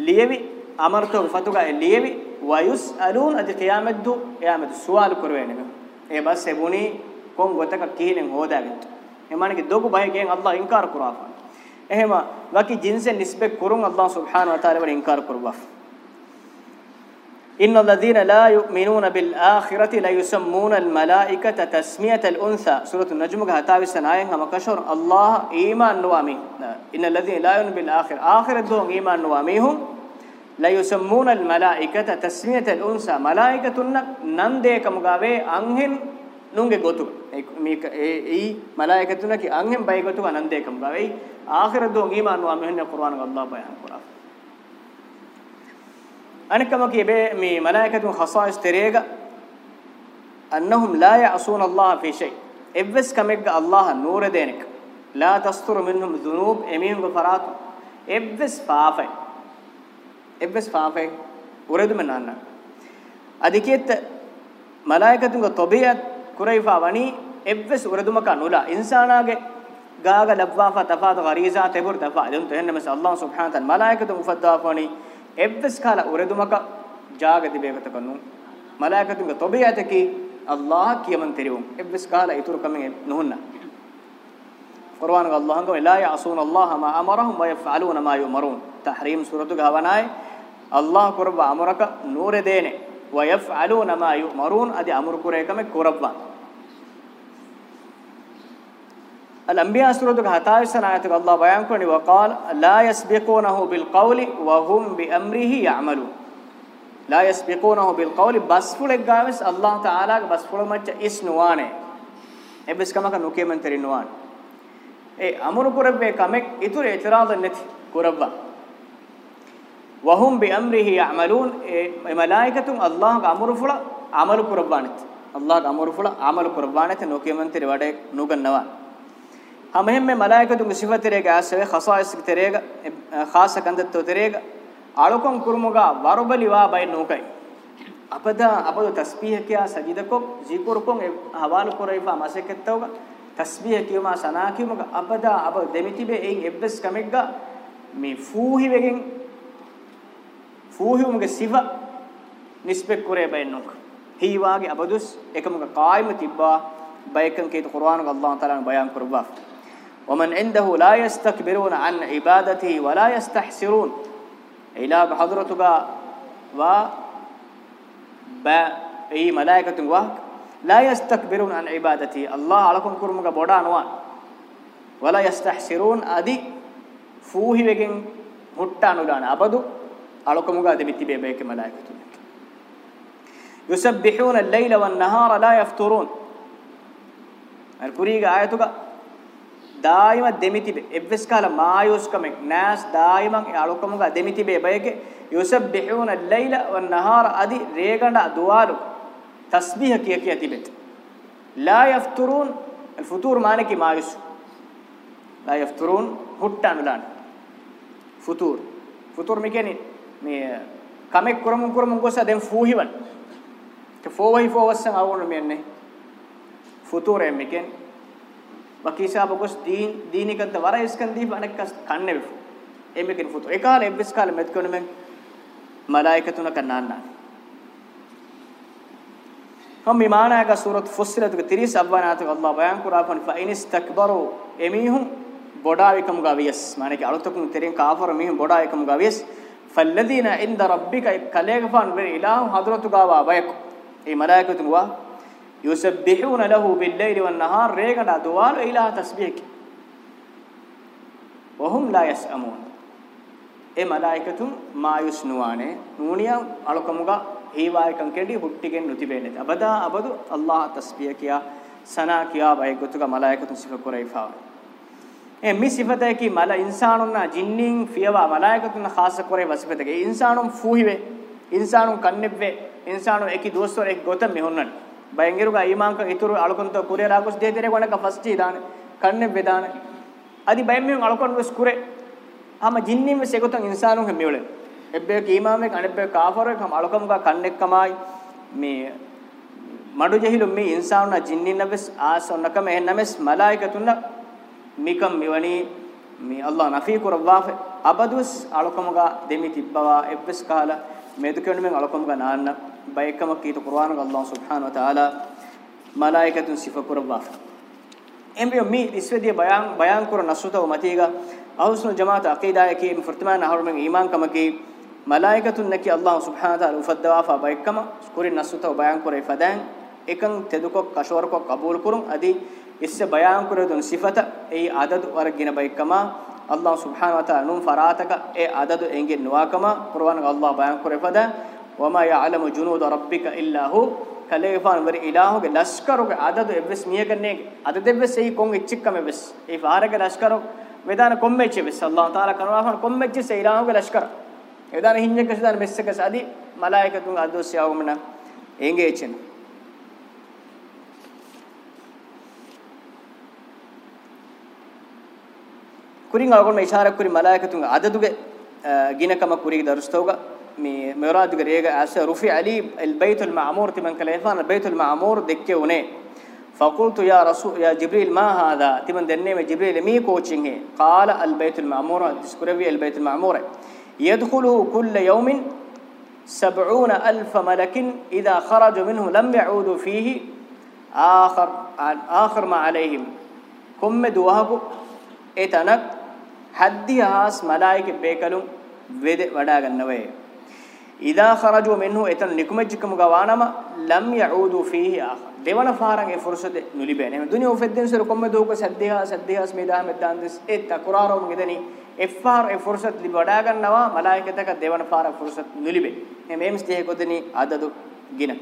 liyevi amarto fatuga liyevi wa yusalun ad qiyamat du qiyamat sual korwene e bas ebuni kon gotaka kihinen hodaget emanege dogu bahe gen allah inkar kurafa එහෙම වකි ජින්සෙන් නිස්බෙක් කුරුන් අල්ලාහ් සුබ්හානහු වතාලා වල ඉන්කාර කරවා ඉන්න ලදීන ලා යුමිනූන bill ආඛිරති ලා යුසම්මූන අල් මලායිකත තස්මියත අල් උන්සා සූරතු නජ්ම් ගහ 24 නායෙන් අම කෂොර් අල්ලාහ් ඊමාන් නොවාමි ඉන්න ලදීන ලා යුමිනූන බිල් ආඛිර ආඛිරත් දෝන් ඊමාන් නොවාමි හුම් ලා යුසම්මූන අල් මලායිකත තස්මියත අල් උන්සා මලායිකතුන් නම් දෙකම ගාවේ අංහෙන් නුන්ගේ ගොතු මේක ඒ ඒ මලායිකතුනකි අන්හෙන් බයි ගොතු අනන්දේකම් ගවයි ආඛිර දෝ ඊමාන් වා මෙහෙන්න කුර්ආන ගල්ලා බයන් කුරා අනකම කිබේ මේ මලායිකතුන් හසාස් තෙරේග අන්නහුම් ලා යඅසූන අල්ලාහ ෆී ෂයි එවස් කමෙග්ග අල්ලාහ නූර දෙනෙක් ලා තස්තුර මින්හුම් දුනූබ් එමීම් ගෆරාත් එවස් පාෆයි එවස් පාෆයි උරදුම නන්න අධිකෙත් මලායිකතුන්ගේ තොබියත් ಕುರೈಫಾ ವನಿ ಎವ್ವೆಸ್ ಉರದುಮಕ ನುಲ ಇನ್ಸಾನಾಗೆ ಗಾಗ ಲವ್ವಾಫಾ ತಫಾದ ಗರೀಜಾ ತೆಬುರ್ ತಫಾ ಅದೊಂದು ತೆನ್ನ ಮಸ ಅಲ್ಲಾಹ್ ಸುಬ್ಹಾನಹು ತನ್ ಮಲಾಯಿಕತು ಮುಫದ್ದಾಫನಿ ಎವ್ವೆಸ್ ಕಾಲ ಉರದುಮಕ ಜಾಗ ದಿಬೇಗತಕನು ಮಲಾಯಿಕತುಂಗ ತೊಬಿಯಾತಕಿ ಅಲ್ಲಾಹ್ ಕಿಯಮನ್ ತೆರಿವು ಎವ್ವೆಸ್ ಕಾಲ ಇತುರು ಕಮೆ ನುಹುನ್ನ قرآن الله هنگو لا يعصون الله ما امرهم ويفعلون ما يؤمرون تحريم سورة غواناي الله قرب امرك نور دينه ويفعلون ما يؤمرون ادي امر كوريكم كوربان الأنبياء سورة 17 آية الله بيان كوني وقال لا يسبقونه بالقول وهم بأمره يعملون لا يسبقونه بالقول بس فلقاوس الله تعالى بس فلمت اسنوانه එබස් කමක නොකේමන් තරිනවාන ඒ අමරු කුරබ්බේ කමෙක් ඉතුරු ඉතරාද නැති කුරබ්බා වහුම් බි අම්රිහි යඅමලූන් ඒ මලායිකතුන් අල්ලාහ්ගේ අමරු ෆුල අමල් කුරබ්බානත් අල්ලාහ්ගේ අමරු ෆුල අමල් කුරබ්බානත් නොකේමන් තරි වඩේ නුගන්නවා ہمہم میں ملائکہ گے صفت تیرے گا اسے خصائص تیرے گا خاص کندت تو تیرے گا اڑکم کرمگا وربلی وا بای نوکے අපද අපද තස්බීහ කියා සජිදකොක් ජීකුරුකොන් හවාල කරයිපා මාසෙකෙත්තවග තස්බීහ කියමා සනාකිමක අපද අප දෙමිතිබේ එයින් එබ්බස් කමෙක්ග මේ ෆූහි වෙගෙන් ෆූහිමුගේ සිව නිස්පෙක් කරේ බෙන්නුක හීවාගේ අපදුස් එකමක කායිම තිබ්බා බයකන් කේත කුර්ආනුක අල්ලාහ් තාලාන් බයන් කරවා ومن عنده لا يستكبرون عن عبادته ولا يستحسرون إلى بحضرتك و با أي ملائكة وهك لا يستكبرون عن عبادته الله عليكم كرمك بودان وان ولا يستحسرون أدي فوهي بكين هتانو دان أبدو عليكم كأدي بتبي بيك ملائكة يسبحون الليل والنهار لا يفترون الكريغ آياتك දායිම දෙමිතිබේ එව්ස් කාල මායෝස්කමෙක් නෑස් දායිමන් අලොකමුග දෙමිතිබේ බයකේ යුසබ්බිහුන ලයිල වන් නහාර අදි රේගඬ දුවාලු තස්බීහ කිය කිය තිබෙත ලා යෆතුරුන් අල් ෆුතුර් මානේ කි මායුස් ලා යෆතුරුන් හුට්ටා නුලන් ෆුතුර් ෆුතුර් මිකෙනි මේ කමෙක් කරමු කරමු ගොස දැන් ෆූහිවන් ක ෆෝවයි ෆෝවස්සන් අවුන මෙන්නේ ෆුතුර් එම් මිකෙනි wakisa bogos din dinikanta wara iskan di banakkas kanne befu emekin futu ekala ebbes kala metkonu men malaikatuna kannanna hum mimanaga surat fussilat ke 30 abwanatu allah bayan kurafan fa in istakbaru emihum bodavikam gavies mane ke alutokun terin kafar mihum bodavikam gavies falladina inda rabbika kalega fan ber ilahu hadratu gawa abayku e malaikatun wa යුසබ්බිහුන ලහු බිල්ලෛලි වන් නහාර රේකට අදවාල ඉලාහ තස්බීහ් කි. වහුම් ලා යස්අමූන්. ඒ මලායිකතුන් මායුස් නුවානේ නූනිය අලකමුගා හේවායකම් කෙඩි හුට්ටිගෙන් නුතිබේනේ. අබදා අබදු අල්ලාහ තස්බීහ් කියා සනා කියා බයිගතුගා මලායිකතුන් සිෆ කරයිෆා. ඒ මි සිෆතේ කි මල ඉන්සානුන්නා ජින්නින් ෆියවා මලායිකතුන් ખાસ කරේ වසිෆතේ. ඉන්සානුන් ෆූහිවේ ඉන්සානුන් කන්නේබ්වේ ඉන්සානුන් එකි දොස්වර එක ගොත මෙහොන්නන්නේ. ಬಯಂಗಿರುಗ ಈಮಾಂಕ ಇತುರು ಅಳಕೊಂತ ಕುರೆ ರಾಗುಸ್ ದೇದರೆ ಗೊಂಡಕ ಫಸ್ಟ್ ಇದಾನೆ ಕಣ್ಣೆ ಬೆದಾನೆ ಅದಿ ಬಯಮ್ಮಿ ಅಳಕೊಂಡು ಸ್ಕುರೆ ಹಮ ಜಿನ್ನಿಮ ಸೆಗತ ಇನ್ಸಾನು ಹೆಮ್ಮಿವಳೆ ಎಬ್ಬೆ ಈಮಾಮೆ ಕಣೆಬ್ಬೆ ಕಾಫರ ಹಮ ಅಳಕಮಗ ಕಣ್ಣೆಕ್ಕಮಾಯಿ ಮೇ ಮಡು ಜಹಿಲು ಮೇ ಇನ್ಸಾನ ಜಿನ್ನಿನ ಬೆಸ್ ಆಸನ್ನಕ ಮೇ ನಮೆಸ್ ಮಲಾಯಿಕತುನ್ನ ಮಿಕಂ ಮಿವನಿ ಮೇ ಅಲ್ಲಾಹ್ ನಫೀಕು ರವ್ವಾಫೆ ಅಬದುಸ್ ಅಳಕಮಗ ದೆಮಿ ತಿಬ್ಬವಾ ಎಬ್ಬೆಸ್ ಕಾಲ ಮೇದುಕೆಣ್ಣೆ ಮೇ ಅಳಕಮಗ ನಾನ್ನ بايكما كيت قرآن الله سبحانه وتعالى ملائكة صفة قربا امبيو مي اسودي بيان بيان كور نسوتا ومتيغا اوسن جماعه عقيده كي فرتمان هرم ایمان كما كي ملائكة نكي الله سبحانه وتعالى فدوا فبايكما كور نسوتا وبيان كور فدان එකන් තෙදුකොක් කෂවරකොක් කබූල් කුරුන් අදී ඉස්සේ බයාන් කුර දුන් සිෆත ඒ අදදු වරගින බයිකම අල්ලාහ් සුබ්හානහු වතාලා නුම් ෆරාතක ඒ අදදු එංගෙ නුවාකම කුර්ආන් අල්ලාහ් බයාන් කුරේ ෆදා وما يعلم جنود ربك الا هو කලේෆාන් වර ඉලාහුගේ ලස්කරුගේ අදද එවස් මියකන්නේ අද දෙවස් එයි කොන් එච්චික්කම එවස් ඒ ෆාරගේ ලස්කරු මෙදාන කොම්මෙච්ච එවස් අල්ලාහ් තාලා කරවාහන් කොම්මෙච්ච සේ ඉලාහුගේ ලස්කර එදාන හින්ජක සදාන මෙස්සක සදි මලායිකතුන් අදෝසියාවුමන එංගේ එච්චෙන කුරින් අලගොන් මේ ඉෂාරක් කුරි මලායිකතුන් අදදුගේ ගිනකම කුරිගේ දරුස්තෝගා ميراد مراد غريغا اس علي البيت المعمور تمن كليفان البيت المعمور دكونه فقلت يا رسول يا جبريل ما هذا تمن دني جبريل مي كوچين قال البيت المعمور تذكروا البيت المعمور يدخله كل يوم سبعون ألف ملك إذا خرجوا منه لم يعودوا فيه آخر آخر ما عليهم كم دوهبوا إتنك حدها هاس ملائكة بيكلهم ودا غنوي ඉදා ඛරජු මින්හු එතන නිකුමෙජ්ජකම ගවානම ලම් යඋදු ෆීහි ආඛ දෙවන ෆාරන් ඒ ෆුර්සත නුලිබේන එහෙම දුනිය උෆෙද්දෙන් සර කොම්ම දෝක සද්දේහා සද්දේහස් මේ දාහම දාන්දස් ඒ තකුරාරෝම ගෙදෙනි එෆ්ආර් ඒ ෆුර්සත් ලි වඩා ගන්නවා මලායිකතක දෙවන ෆාර ෆුර්සත් නුලිබේ එහෙම එම්ස් දෙහි ගොදෙනි අදදු ගින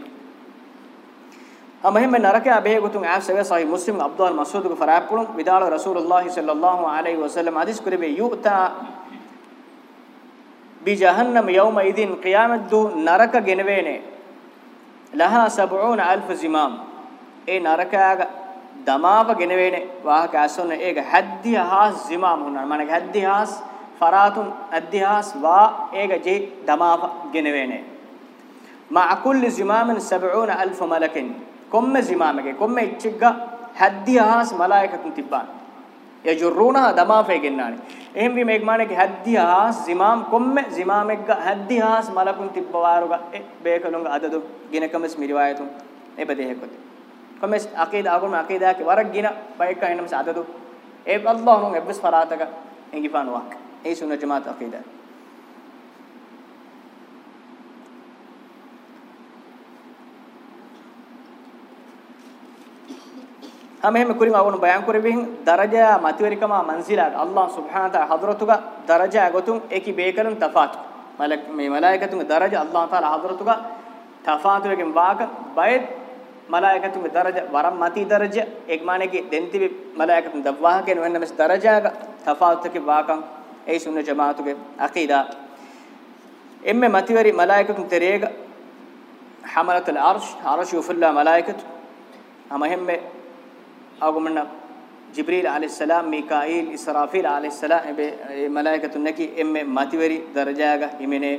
අමහෙම නරකේ අබේ ගොතුන් ආසවේ සහි මුස්ලිම් අබ්දුල් මස්ූද් ක ෆරාප්පුණු විදාල රසූලුල්ලාහි සල්ලල්ලාහු අලයිහි වසල්ලම අදිස් කුරේ යුතා بجهنم يومئذ قيامت دو نرك جنوينه لها 70 الف زمام اي نركاغ دماව ගෙනවේනේ වාහක ඇසොන ඒක හද්දිහාස් zimam හුනා මනක හද්දිහාස් ෆරාතුන් අද්දිහාස් වා ඒක ජී දමාව ගෙනවේනේ මා කුල්ලි zimamin 70000 මලකින් කොම්ම zimamගේ කොම්ම ඉච්චිග්ග හද්දිහාස් මලායිකතුන් තිබ්බා යජුරුනා දමා ෆේගෙන්නානි එහෙන් වි මේක මානේ හැද්දිහාස් සිමාම් කොම්මෙ සිමාමෙග්ග හැද්දිහාස් මලකුන් තිබ්බවාරුග එ බේකලුංග අදදු ගිනකමස් මිරිවායතු එබදේහෙකොත කොමස් අකීද අගොම අකීදාක වරක් ගින බයික එනම්ස අදදු ඒ අල්ලාහ් මුන් එබ්ස් ෆරාතක එංගිපානුවක් ඒ සුන්න ජමාත් අකීදා هم هم كورين اون بيان كوربين درجة ماتوريكما منزلات الله سبحانه وتعالى حضرتك درجة غتون اكي بيكلن تفات ملك مي ملائكتون درجة الله تعالى حضرتك تفاتوكين واك بيد ملائكتون درجة ورم ماتي درجة اك معنی کی دنتی ملائکتون دواہ کے نو مس درجة تفاتوك واکن اي سنة جماعتو کے عقیدہ ام ماتوري ملائکتون تریگ حملت العرش عرش يفلا ملائکتون هم هم اگمنا جبريل عليه السلام ميكائيل اسرافيل عليه السلام اي ملائكه تنكي ام ماتيوري درجاغا ايمني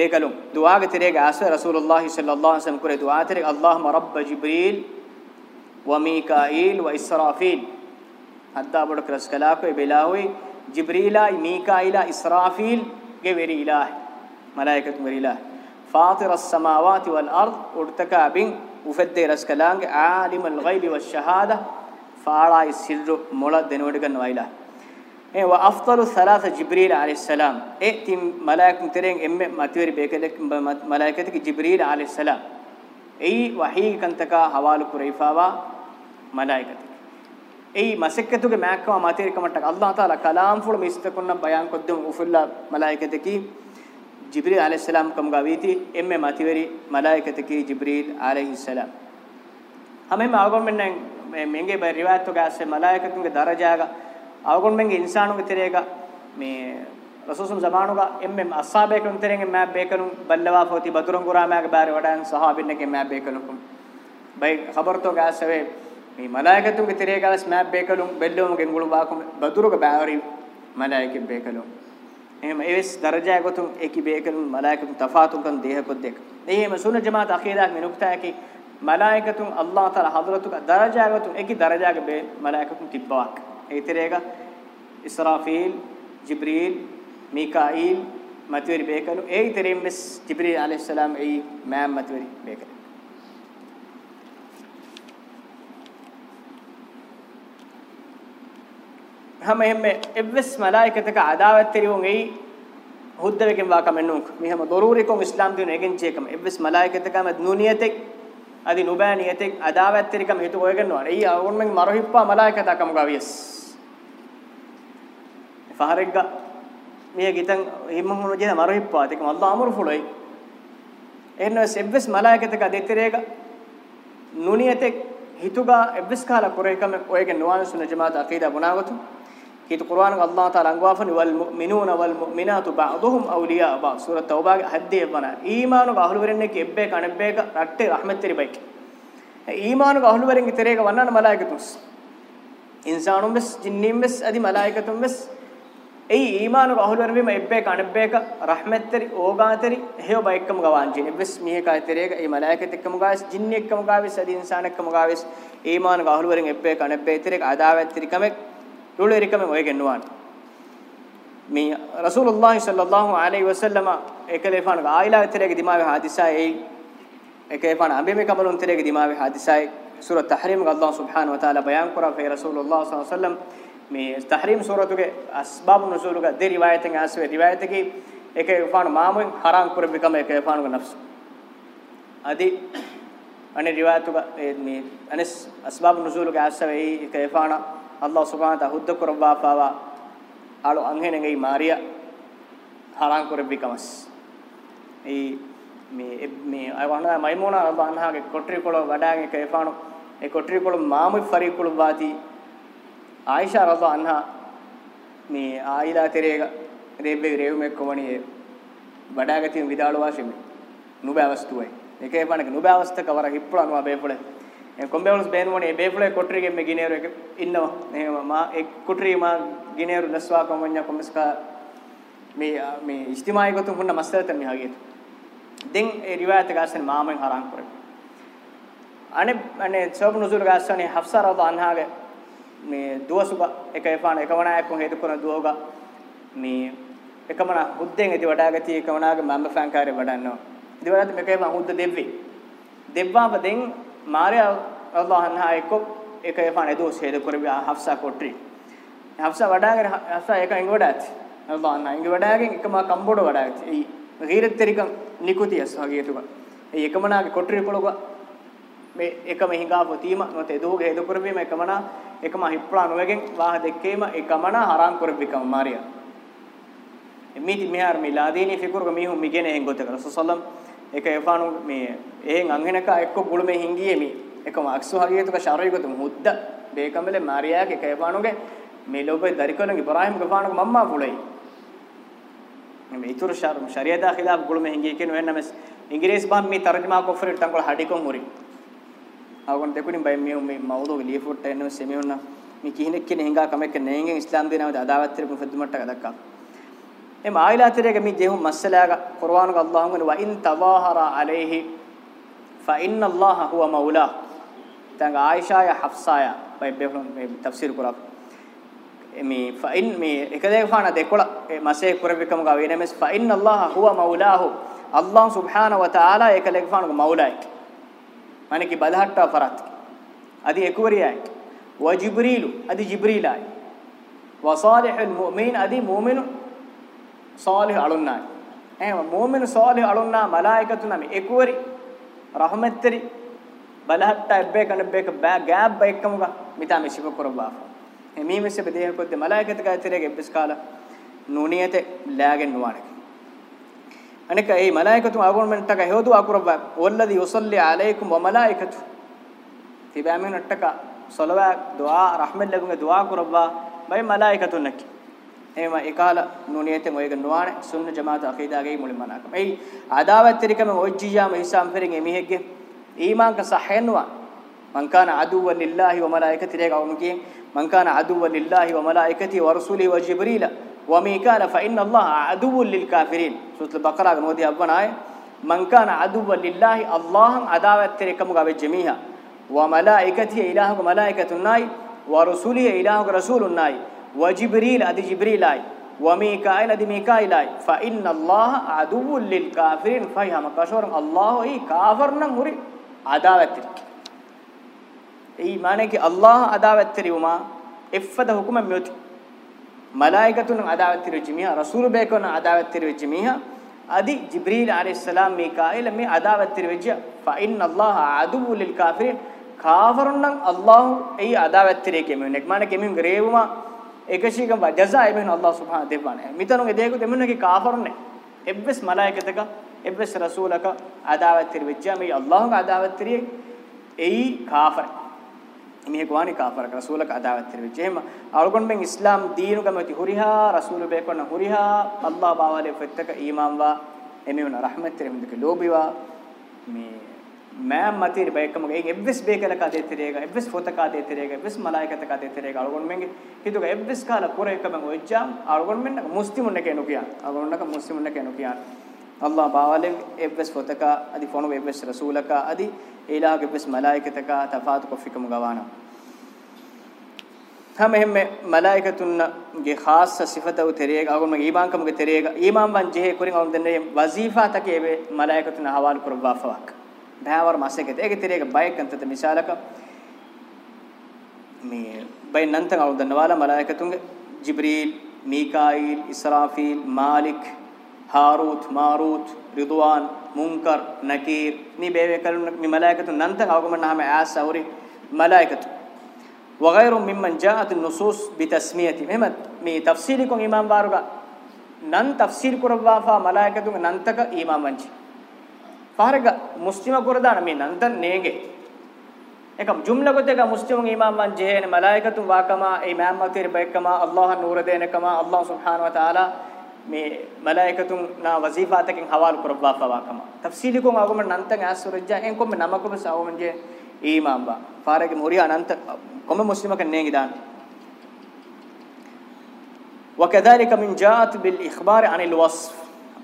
بيگلو دعاگ تريگ اس رسول الله صلى الله عليه وسلم كره دعا تريگ اللهم رب جبريل وميكائيل واسرافيل حدا بود کرس کلاکو اي بلاوي جبريل اي ميكائيل اسرافيل گي وري الاه ملائكه تن وري الاه فاطر السماوات والارض ارتكابين وفدي رسكلانج عالم الغيب والشهاده පාළායි සිල්රු මොළ දෙනවට ගන්න වයිලා ඒ ව අෆ්තලු සලාස ජිබ්‍රීල් আলাইහිස්සලාම් ඒ තිම් මලායික මුතරෙන් එම්මෙ මතිවරි බේකලෙක් මලායිකතක ජිබ්‍රීල් আলাইහිස්සලාම් එයි වහී කන්තක හවාලු කුරයිෆාවා මලායිකත එයි මසක්කතුගේ මෑක්කව මතිරි කමට්ටක අල්ලාහ් තාලා කලාම් ෆුල් මිස්තකුන්න බයන් කොද්දම උෆුල්ලා මලායිකතකි ජිබ්‍රීල් আলাইහිස්සලාම් කම්ගා වීති එම්මෙ මතිවරි මලායිකතකි ජිබ්‍රීල් আলাইහිස්සලාම් හැමෙම ආගොම්මෙන් නෑ මෙන්ගේ බයි රිවායත් වගේ අස්සේ මලායිකතුන්ගේ දරජාගා අවගොන් මෙන්ගේ ඉන්සානුගේ තිරේගා මේ රසූසුම් සමානුගා එම්මෙම් අස්සාබේකන් තිරෙන්ගේ මෑ බේකනුම් බල්ලවා ෆෝති බතුරුන් ගුරාමෑගේ බාරි වඩාන් සහාබින්නගේ මෑ බේකනුම් බයි ખબરතෝ ගාසවේ මේ මලායිකතුන්ගේ තිරේගාස් මෑ බේකලුම් බෙල්ලෝමගෙන් ගුළු බාකුම් බතුරුගේ බාරි මලායිකෙ බේකලුම් එහෙම එවස් දරජා ගොතුම් ඒකි බේකලුම් මලායිකතුන් තෆාතුකන් දේහකොත් දෙක එහේම සුන ජමාත් අඛීරාක් මිනුක්තාකි මලායිකතුන් අල්ලාහ් තාලා හදරතුක දරජාගතුන් ඒකි දරජාගේ බේ මලායිකතුන් තිබ්බාක් ඒතරේග ඉස්රාෆීල් ජිබ්‍රීල් මීකායිල් මතුවරි බේකලු ඒතරේම් බස් ජිබ්‍රීල් আলাইහිස්සලාම් ඒ මෑම් මතුවරි බේකලු හැම හැම එවස් මලායිකතක අදාවත් තරිවුන් ඒ හුද්දවකින් වා කමෙන්නුක් මෙහෙම දරූරිකම් ඉස්ලාම් දින එකෙන් චේකම එවස් මලායිකතකම නුනියතේ අදි නුබෑ නියතෙක් අදාවැත්තරිකම හේතු ඔයගෙනවා එයි ඕන්මෙන් මරහිප්පා මලායිකතා කම ගාවියස් ෆහරෙග්ග මිය ගිතන් හිම්ම හුන ජේ මරහිප්පා තෙක අල්ලා අමරු ෆුලයි එන්නෝ සෙබ්වස් මලායිකතක දෙතරේග නුනියතෙක් හිතුගා එබ්වස් කාලා කරේකම ඔයගෙ නුවාන්සුන ජමාත අකීදා බුණාගතු hit qur'an ga allah taala angwafani wal mu'minuna wal mu'minatu ba'dhum awliya ba surah tauba ga hadde bana iman ga ahlu werenne ke ebbe kanebbe ga ratte rahmet teri baik iman ga ahlu werenge terega wannana malaikatus insanum bes jinnim bes adi malaikatum bes ei iman ga ahlu werime ebbe kanebbe ga rahmet teri oga teri heo baikkum ga wanjine bes mihe ka terega ei malaikat ekkum ga bes jinni ekkum ga bes adi insan ekkum ga bes iman ga ahlu werenge ebbe kanebbe terega adavet teri kamek lule rikame oyge nuwan mi rasulullah sallallahu alaihi wasallam ekelefan ga aila terege dimave hadisa ei ekelefan ambeme kamalun terege dimave hadisa ei surah tahrim ga allah subhanahu wa taala bayan kora fe rasulullah sallallahu alaihi wasallam mi tahrim suratuge asbab nuzul ga de riwayaten aswe riwayategi ekelefan mamun haram kurbikame ekelefan ga nafs adi ane riwayatu ga me anes asbab nuzul ga aswe ei ekelefana Allah subhanahu wa ta'ala hudda kurwa fawa alu anghene ngai maria halan kurbi kamas ei me me aywana maimuna Allah anha ge kotri kolo wadaage ke efanu e kotri kolo maamu fari kolo baati aisha radha anha me aila terega rebe reume komani wadaage tin vidalu wasime nube avastuwe eke efanu nube avastaka wara hippula nuwa bepule ಕೊಂಬೆವಳಸ್ ಬೇನ್ಮೋಣಿ ಬೇಫುಳೆ ಕೊಟ್ರಿಗೆ ಮೆ ಗಿನೇರು ಇನ್ನೋ ಮಾ ಕುಟ್ರಿ ಮಾ ಗಿನೇರು ದಸ್ವಾ ಕೊಮ್ಮಣ್ಣ ಕೊಮ್ಮಸ್ಕ ಮೇ ಮೇ ಇಜ್ತಿಮಾಯಿ ಗೊತ್ತು ಪುಣ್ಣ ಮಸ್ತರ ತಮ್ಮಿ ಹಾಗೆ ದೆನ್ ಎ ರಿವಾಯತ್ ಗಾಸನ್ ಮಾಮನ್ ಹರಾಂ ಕೊರೆ ಅನೆ ಅನೆ ಸಬ್ ನುಜುರ್ ಗಾಸನೆ ಹಫ್ಸಾ ರದ ಅನ್ಹಾಗೆ ಮೇ ದುವಸುಗ ಏಕ ಎಫಾನ ಏಕವಣ ಯಾಕೊ ಹೇದುಕೊನ ದುವಗ ಮೇ ಏಕಮಣ ಹುದ್ದೆಂ ಎದಿ ವಡಾಗತಿ ಏಕವಣಾಗೆ ಮಾಮ ಫ್ಯಾಂಕಾರೆ ವಡನ್ನೋ ದಿವರಾತ್ ಮೇಕೇ ಮಾ ಹುದ್ದೆ ದೆವ್ವಿ ದೆವ್ವಾ ಬದೆನ್ මාරියා රල්ලාහ් අන්හා එක්ක ඒක එපාන එදෝ සේද කරවි හෆ්සා කොට්ටි හෆ්සා වඩාගෙන හෆ්සා ඒක ඉංග වඩාත් රල්ලාහ් අන්හා ඉංග වඩාගෙන එකම කම්බෝඩ වඩාත් ඒ ගීරත්තරික නිකුතියස් වගේ තුක ඒ එකමනාගේ කොට්ටි පොලක මේ එකම හිඟාපු තීම නොත එදෝගේ එදෝ කරවි මේ එකමනා එකම හිප්ලා නොවගෙන් වාහ දෙකේම එකමනා හරාම් කරවිකම මාරියා මීති මෙහාර මිලාදීනි ෆිකුර්ග මීහු මිගෙන හෙන් ගොතකර සසලම් ඒක එපානු මේ එහෙන් අංහෙනක එක්ක ගුළුමෙ හිංගියේ මේ එකම අක්සුහගේතුක ශරීරගතුම හුද්ද බේකමලේ මාරියාගේ කේපානුගේ මේ ලෝබේ දරිකලගේ ඉබ්‍රාහීම් ගපානුක මම්මා පුලයි මේ ඉතුරු ශාරු ශරියා දාඛිලා ගුළුමෙ හිංගියේ කියන වෙනමස් ඉංග්‍රීස් බාම් මේ තර්ජමා කොෆරේ තංගල හඩිකොම් මුරි අවගොන් දෙකුණින් බයි මේ මේ මවුදෝ ලියෆොට් එන්නේ සෙමියුන්නා මේ කිහිනෙක් කියන හිංගා කමෙක් නේංගෙන් ඉස්ලාම් දිනාවද අදාවත් තිරපු ෆද්දුමට්ටක දක්කා එම ආයලාතරයක මේ ජෙහුම් මස්සලාග කුර්ආනුක අල්ලාහුම් ගන වයින් තවාහරා আলাইහි ෆයින්න අල්ලාහ හුව මවුලා තංග ආයිෂාය හෆ්සාය බයි බෙහුම් මේ තෆ්සීර් කුරා මේ ෆයින් මේ එක දෙවහන දෙකොළ මේ මසේ කුරවිකම ගා වෙනමස් ෆයින්න අල්ලාහ හුව මවුලාහු අල්ලාහ් සුබ්හානහු වතාලා එක ලෙග්ෆානුක මවුලායි মানে কি බදහට්ටා ෆරත් අදි එකුවරියයි වජිබ්‍රීලු අදි ජිබ්‍රීලායි වසාලිහුල් මුමින් අදි මුමිනු ಸಾಲಿಹ್ ಅಳುನ್ನಾಯ್ එහෙම මොමින සෝලි අලුන්නා මලායිකතු නම් එකුවරි රහමත්තරි බලහත්ත එබ්බේ කන බේක බෑ ගෑබ් බේකමුග මිතා මිසිබ කරබා එමී මිසෙ බදේ කොද්ද මලායිකත ගාතරේ ගෙබ්ස් කාලා නුනියත ලෑගෙන් නුවාණක අනික ඒ මලායිකතු ආගොන්මෙන්ට ක හේතු අකුරබා වල්ලදි යුසල්ලි আলাইකුම් වමලායිකතු තිබෑමෙන් අට්ටක සලවා දුආ රහමත් ලගුගේ දුආ කරබා බයි මලායිකතුන් නකි එහෙම ඒකාල නුනියතෙන් ඔයක නොවන සුන්න ජමාත අකීදාගේ මුලින් මනාකම. එයි අදාවත්තරිකම ඔජ්ජියාම ඉස්සම් පෙරින් එමිහෙක්ගේ ඊමාංක සහයනවා. මං කාන අදුවන් ලිල්ලාහි වමලායිකතිරේ ගවමු කියෙන් මං කාන අදුවන් ලිල්ලාහි වමලායිකති වරසූලි වජිබ්‍රීල වමීකාන ෆඉන්න අල්ලාහ අදුවන් ලිල් කාෆිරින්. සූත්‍ර බකරාගේ නෝදී අබ්බනාය මං කාන අදුවන් ලිල්ලාහි අල්ලාහන් අදාවත්තරිකම ගවෙ ජමීහා වමලායිකති ඉලාහු මලායිකතුන්නයි වරසූලි ඉලාහු රසූලුන්නයි وجبريل ادي جبريل اي وميكائيل ادي ميكائيل اي فان الله عدو للكافرين فهم كشور الله اي كافر نن هري عداوتري اي معنی کہ اللہ عداوتري وما افد حكم میوت ملائکتون عداوتري جميع رسول بیکون عداوتري جميع ادي جبريل عليه السلام ميكائيل مي عداوتري وجه فان الله عدو للكافرين كافرن الله اي عداوتري کے میں نے معنی کہ میں گریوما එකශීකම් වා ජසා එබෙන් අල්ලාහ් සුබ්හාන දෙවන්නේ මිතනුගේ දේකු දෙමුන්නගේ කාෆරුනේ එබ්බස් මලායිකතක එබ්බස් රසූලක අදාවත් තිරෙච්චා මේ අල්ලාහ්ගේ අදාවත් තිරේ එයි කාෆර මේ ගෝණි කාෆර රසූලක අදාවත් තිරෙච්ච එහෙම අලුගොන් මෙන් ඉස්ලාම් දීනු කැමති හුරිහා රසූල බේකොන හුරිහා අල්ලාහ් බාවලේ ෆෙත්තක ඊමාන් වා එමෙවන රහමත් තිරෙමුදක ලෝබිවා මේ මෑම් මතිරි බයකම ගේ එබ්විස් බේකල කදේ තිරේග එබ්විස් ෆොත කදේ තිරේග එබ්විස් මලායිකත කදේ තිරේග අලගොන් මෙන්ගේ හිතුක එබ්විස් කාල කුර එක මං ඔච්චාම් අලගොන් මෙන්න මුස්ලිමුන්න කෙනු කියාන අලගොන්නක මුස්ලිමුන්න කෙනු කියාන අල්ලාහ් බාවලෙ එබ්විස් ෆොතක අදි ෆොනු එබ්විස් රසූලක අදි ඊලාහ් එබ්විස් මලායිකතක තෆාතු කොෆිකම ගවානා හැමෙම මලායිකතුන්ගේ ખાસ සිෆතව තෙරේග අගොම ඊමාංකමගේ තෙරේග ඊමාම් වන් ජෙහේ කුරින් අවුන් දෙන්නේ වසීෆා තකේ මලායිකතුන් හවාල් කරවාවක් භෑවර මාසෙකෙත ඒක තිරේක බයක් අන්තත මිසාලක මේ බය නන්තන් අවු දන්නවාල මලායිකතුන්ගේ ජිබ්‍රීල් මීකායිල් ඉස්රාෆීල් මාලික් හාරූත් මාරූත් රිද්වාන් මුන්කර් නකීර් මේ බේවේ කලුන මේ මලායිකතුන් නන්තන් අවගමන නාම ඇස් අවරි මලායිකතු وغير ممن جاءت النصوص بتسميته مهمت මේ තෆ්සීරිකුන් ඉමාම් වාරුගා නන් තෆ්සීර් කරවවා මලායිකතුන් නන්තක ඉමාම් වංචි ಫಾರಗ ಮುಸ್ಲಿಮ ಕುರದಾನ ಮೀ ನಂತ ನೇಗೆ ಏಕಂ ಜುಮ್ಲ ಗೊತೆಗ ಮುಸ್ಲಿಮ ಇಮಾಮ್ ಮನ್ ಜೇನ ಮಲಾಯಿಕತು ವಾಕಮ ಇಮಾಮ್ ಮತಿರ್ ಬೈಕಮ ಅಲ್ಲಾಹ ನೂರ ದೇನಕಮ ಅಲ್ಲಾಹ ಸುಬ್ಹಾನ ವ ತಾಲಾ ಮೇ ಮಲಾಯಿಕತು ನಾ ವಜೀಫಾತಕಿನ್ ಹವಾಲ್ ಕುರಬ್ಬಾ ಫವಾಕಮ ತಫ್ಸೀಲಿ ಕೊ ಆಗುಮ ನಂತ ಆಸುರಜ್ಜ ಏನ್ ಕೊಮ್ಮೆ ನಮಕೊಬ ಸಾವುಮ ಜೇ ಇಮಾಮ್ ಬಾ ಫಾರಗ ಮುರಿಯ ಅನಂತ ಕೊಮ್ಮೆ ಮುಸ್ಲಿಮ ಕನ್ ನೇಗೆ ದಾನ وكذلك من جاءت بالإخبار عن الوصف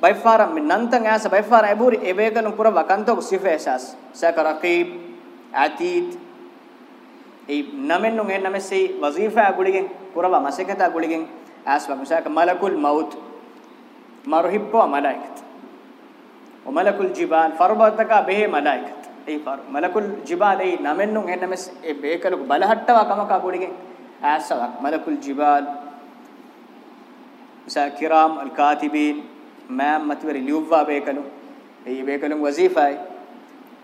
baifara min nantan asa baifara eburi ebeganu pura wakanto sifesas saka raqib atid ei namen nun en namesei wazifa guligen pura wa masekata guligen aswa musaka malakul maut marhibbo malaikat wa malakul jibal farbataka behe malaikat ei far malakul jibal ei namen nun en names e bekalu balahattawa kamaka guligen aswa malakul jibal musa kiram al katibin مام متوري ليوفا بيكلو اي بيكلو وظيفه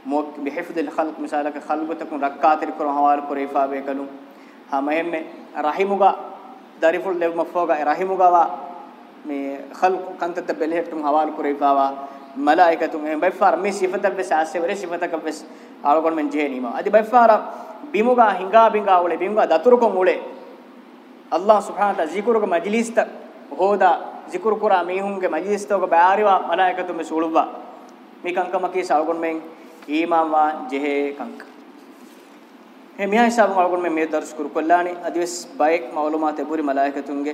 موك بحفظ الخلق مثالك خلق تكون ركعات الكرو حوال قريفا بيكلو همهم رحيمuga داريفول لو مفوغا رحيمuga وا مي خلق كنت تبلهتم حوال قريفا وا ملائكتون هم بفار مي صفات بس اسه ور صفاتك بس ආලෝකණ මෙන් ජේනීම අදි බයිෆාර බිමුගා හිඟා බිඟා උලේ බිමුගා දතුරුකම් උලේ අල්ලාහ් සුබ්හානහු තා ජීකුරුක මජ්ලිස්ත හෝදා zikr kura mihunge majlistoga bayariwa malaikatu me suluwa mi kankama ki sagun men imanwa jehe kank he miya hisab malgun men me dars kur kollani adis baik maulumat e buri malaikatunge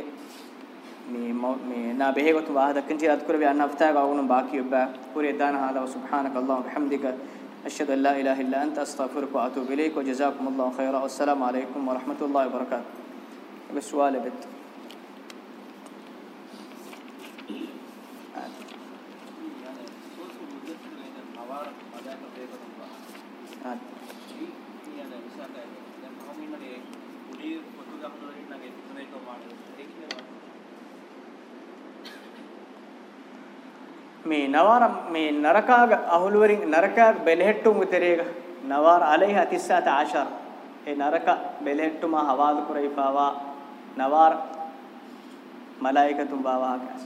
me me na behe gotu wa dakkin ti adkur bi anafta ga gunun baki ubba puri dana hala subhanakallah bihamdika أشهد أن لا إله إلا أنت أستغفرك وأتوب إليك وجزاكم الله خيرا والسلام عليكم ورحمة الله وبركاته بس سؤال بنت මේ නවාර මේ නරකාග අහුලුවරින් නරකාග බෙලෙහෙට්ටුම් උතරේග නවාර আলাইහ 37 ඒ නරක බෙලෙහෙට්ටුම හවාදු කුරයිපාවා නවාර මලායිකතුම් බාවාකස්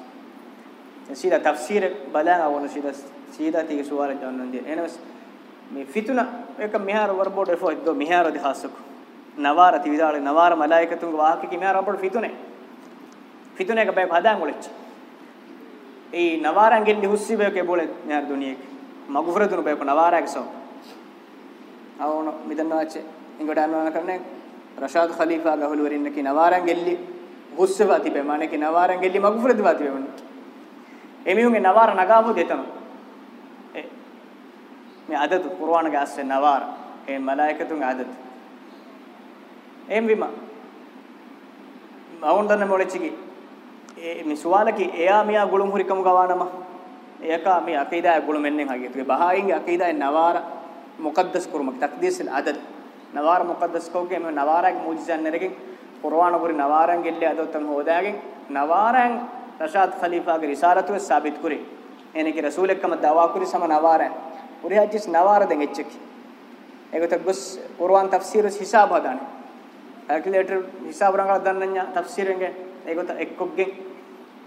සීද තෆ්සීර බලන වොන සීද සීදති සුවාර ජන්නන්දී එනස් මේ ෆිතුන එක මිහාර වර්බෝඩ් එෆෝ ඉද්දෝ මිහාර දිහාසක නවාර තිවිදාල නවාර මලායිකතුම් වාහක කි මිහාර වර්බෝඩ් ෆිතුනේ ෆිතුනේක බය හදාන් උලෙච්චා ඒ නවාරන් ගෙල්ලි හුස්සි බේකේ බෝලෙ ඥාර දුනියෙක් මගුෆර දුනු බේක නවාරාක සෝ අවුන මිදන්නවච්චේ ඉංගොඩ අනවන කරන්නේ රෂාද් ඛලීෆා ගහළු වරින්න කි නවාරන් ගෙල්ලි හුස්ස වාති බේමාන කි නවාරන් ගෙල්ලි මගුෆර දු වාති බේමන එමියුන්ගේ නවාර නගාවු දෙතම මේ අදතු කුර්ආන ගාස්සේ නවාර ඒ මලායිකතුන් අදතු එම් විම අවුන් දන්න මොලෙච්චිගේ මිසුවාලකි එයා මියා ගුළුම් හුරිකම ගවානම ඒකා මේ අකීදා ගුළුම් එන්නෙන් හගියතුගේ බහායින්ගේ අකීදා නවාර මුකද්දස් කුරුමක් තක්දීසල් අදද නවාර මුකද්දස් කෝගේ මේ නවාරගේ මුජිසන් නරගෙන් කුර්ආන කුරි නවාරන් ගෙල්ල අදොත්තම හොදාගෙන් නවාරන් රෂාද් ඛලීෆාගේ රිසාලතුව සාබිත් කුරි එනකි රසූලෙක්කම දවා කුරි සම නවාරන් උරි හජ්ජස් නවාර දෙන් එච්චකි ඒකත ගොස් කුර්ආන් තෆ්සීරස් හිසාබ හදානේ කැල්කියුලේටර් හිසාබ රංගල දන්නඤ්ඤා තෆ්සීරෙන්ගේ ඒකත එක්කොක්ගෙන්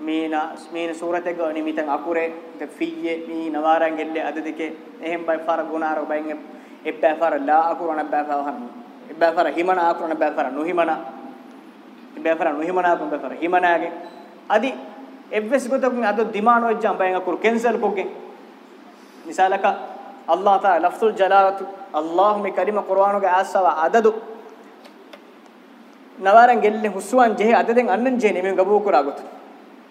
මීන මීන සූරතක නිමිතන් අකුරේ ද ෆීයේ මී නවාරන් ගෙල්ලේ අද දෙකේ එහෙම් බයි ෆර ගුණාර බයින් එබ්බෑ ෆර ලා අකුරන බෑ ෆර හන් එබ්බෑ ෆර හිමන අකුරන බෑ ෆර නොහිමන එබ්බෑ ෆර නොහිමන අකුරන බෑ ෆර හිමනාගේ අදි එබ්වස් ගොතක අද දිමාන වෙච්චම් බයින් අකුර කැන්සල් කොකේ මිසාලක අල්ලාහ් තාලා ලෆ්සුල් ජලාලතු අල්ලාහ් මේ කරිම කුර්ආනුගේ ආසව අදදු නවාරන් ගෙල්ලේ හුස්ුවන් ජෙහි අදදෙන් අන්නන් ජෙහි නෙමෙ ගබෝ කරාගොතු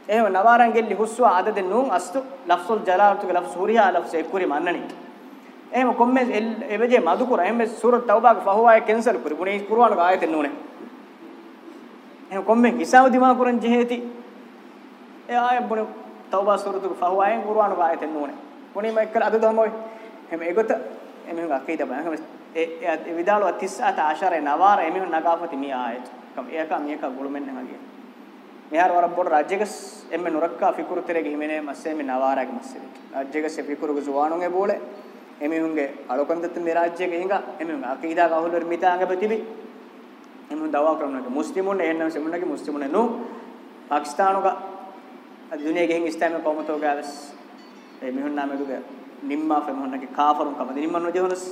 එහෙම නවාරන් ගෙල්ලි හුස්වා අදද නුන් අස්තු ලෆ්සුල් ජලාලතුගේ ලෆ්ස් හුරියා ලෆ්ස් එක්කුරි මන්නනි එහෙම කොම්මෙස් එබජේ මදු කුර එහෙම සූරත් තවබාගේ ෆහුවාය කැන්සල් කුරි ගුනේ කුර්ආන ආයතෙන් නුනේ එහෙම කොම්මෙන් හිසාව දිමා කුරන් ජෙහෙති ඒ ආය බුනේ තවබා සූරතුගේ ෆහුවායෙන් කුර්ආන ආයතෙන් නුනේ ගුනේ මයිකල් අද දහමයි එහෙම ඒගොත එහෙම අකීද බෑ එහෙම ඒ විදාලව 39 නවාර එහෙම නගාපති මිය ආයත කම් එයක මේක ගුළුමෙන් නහගියා මෙහාර වරපොර රාජ්‍යකස් එම්මෙ නුරක්කා ෆිකුරුතරේගෙ හිමනේ මස්සේ මේ නවාරාගෙ මස්සේ රාජ්‍යකස් ෆිකුරුගෙ සුවාණුගේ බෝලේ එමිනුන්ගේ අලොකන්දත් මේ රාජ්‍යගෙ හිඟා එමිනුන් අකීදා ගහුලර් මිතාංග ප්‍රතිබි එමිනුන් දවා කරනවාගේ මුස්ලිමුන් එහෙනම් සෙමුණගේ මුස්ලිමුන් නු පාකිස්තානුක දුනියගෙ හිඟ ඉස්ලාමයේ කොමතෝ ගාවස් එමිනුන් නාමෙදුගේ නිම්මා ෆෙමුණගේ කාෆරුන් කමද නිම්මන් නොජවනස්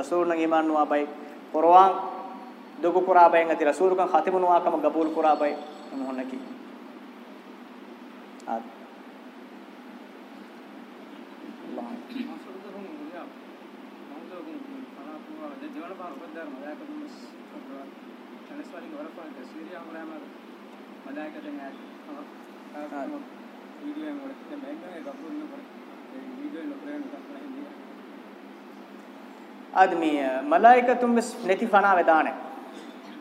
රසූල්ණන් ඊමාන් නුවාබයි කුර්ආන් දුකු කුරාබයෙන් අති රසූල්කන් ඛතිමුනුවාකම ගබූල් කුරාබයි එමිනුන් නකි أحد الله ආදමී මලායිකතුම් බස් නැති ෆනා වේදානේ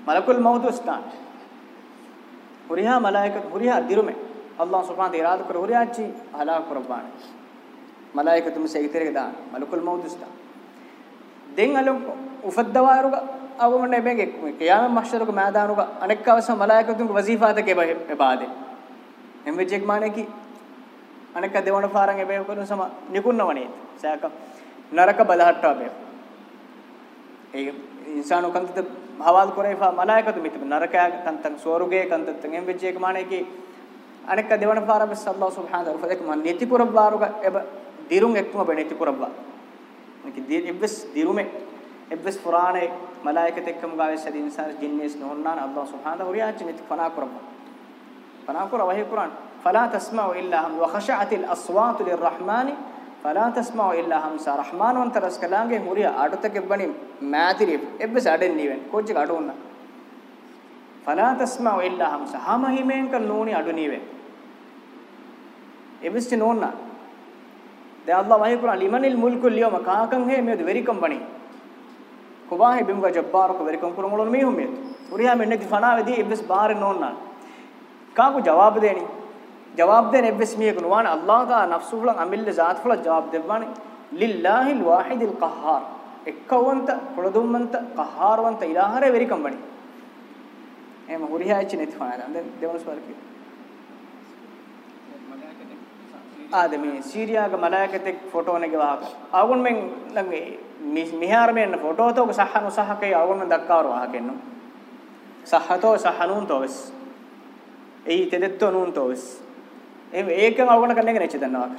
මලකුල් මවුදුස්තාන් හුරිහා මලායිකත් හුරිහා දිරුමේ අල්ලාහ් සුබ්හානහු තේරාදු කර හොරියාච්චි අලා කුර්බාන මලායිකතුම සේගිතරේ දාන මලකුල් මෞදුස්තා දෙන් අලම් උෆද්දවාරුග අවමනේ බෙන් එක් කියාම මහෂරුග මෑදානුග අනෙක් අවස මලායිකතුන්ගේ වසීෆාතකේ බාදේ එම් වෙජෙක් මානේ කි අනෙක් දෙවන පාරන් එබේ කරුන සම නිකුන්නවනේ සෑක නරක බලහට්ටා බේ ඒ ඉන්සානෝ කන්තත භවල් කරේෆා මලායිකතු මිත නරකයන් තන්තන් සෝරුගේ කන්තතන් එම් වෙජෙක් මානේ කි අනෙක් දෙවන පාරම සල්ලා සුබ්හානහු වතාලා ෆදක මන් නීති කුරබ්බාරුග එබ දිරුන් එක්තුම බෙ නීති කුරබ්බා මකි දිර ඉබ්ස් දිරුමෙ ඉබ්ස් ෆුරානේ මලායිකත එක්කම ගාවේ සදී ඉන්සාන ජින්නිස් නොහොන්නාන අල්ලාහ් සුබ්හානහු රියාච් නීති ෆනා කුරබ්බා ෆනා කුර වහී කුරාන් فلا تسمع الا هم وخشعت الاصوات للرحمن فلا تسمع الا همسا رحمان وانت رسكلانගේ මුරිය අඩතකෙබ්බනි මෑතිරි එබ්ස් අඩෙන් නීවෙන් කොච්චි අඩුන්නා فلا تسمعوا الا همسا هم හිමෙන් කල් නෝනි අඩු නීවේ එවිස්ති නෝන්නා දැන් අල්ලාහ් වහී කුරාන ලිමනිල් මුල්කුල් යෝම කාකන් හේ මේද වෙරිකම් බණි කොබාහි බිම්ග ජබ්බාරක වෙරිකම් කුරුමුලොන් මේ හුමෙත් උරියා මෙන්නකි ෆනාවේදී එවිස් බාර නෝන්නා කාකු ජවාබ් දෙනි ජවාබ් දෙන එවිස් මියක නුවාන අල්ලාහ් තා නෆ්සුහුල අමිල්ල ذاتහුල ජවාබ් දෙවණි ලිල්ලාහිල් වාහිදිල් කහාර් එක්කවන්ත කුලදුම්මන්ත කහාරවන්ත ඉලාහරේ වෙරිකම් බණි එහෙම හුරිහාච්ච නැති වුණා දැන් දෙවන සවල් කිව්වා ආද මේ සීරියාගේ මලායකතෙක් ෆොටෝ නෙගේ වහක අවුන් මෙන් නංගේ මිහාර මෙන්න ෆොටෝ තෝක සහනු සහකේ අවුන් දක්කාර වහකෙන්නු සහතෝ සහනුන් තෝස් එයි තෙදෙත්තෝ නුන් තෝස් එහෙම ඒකෙන් අවුන් කන්නේ නැච දන්නවා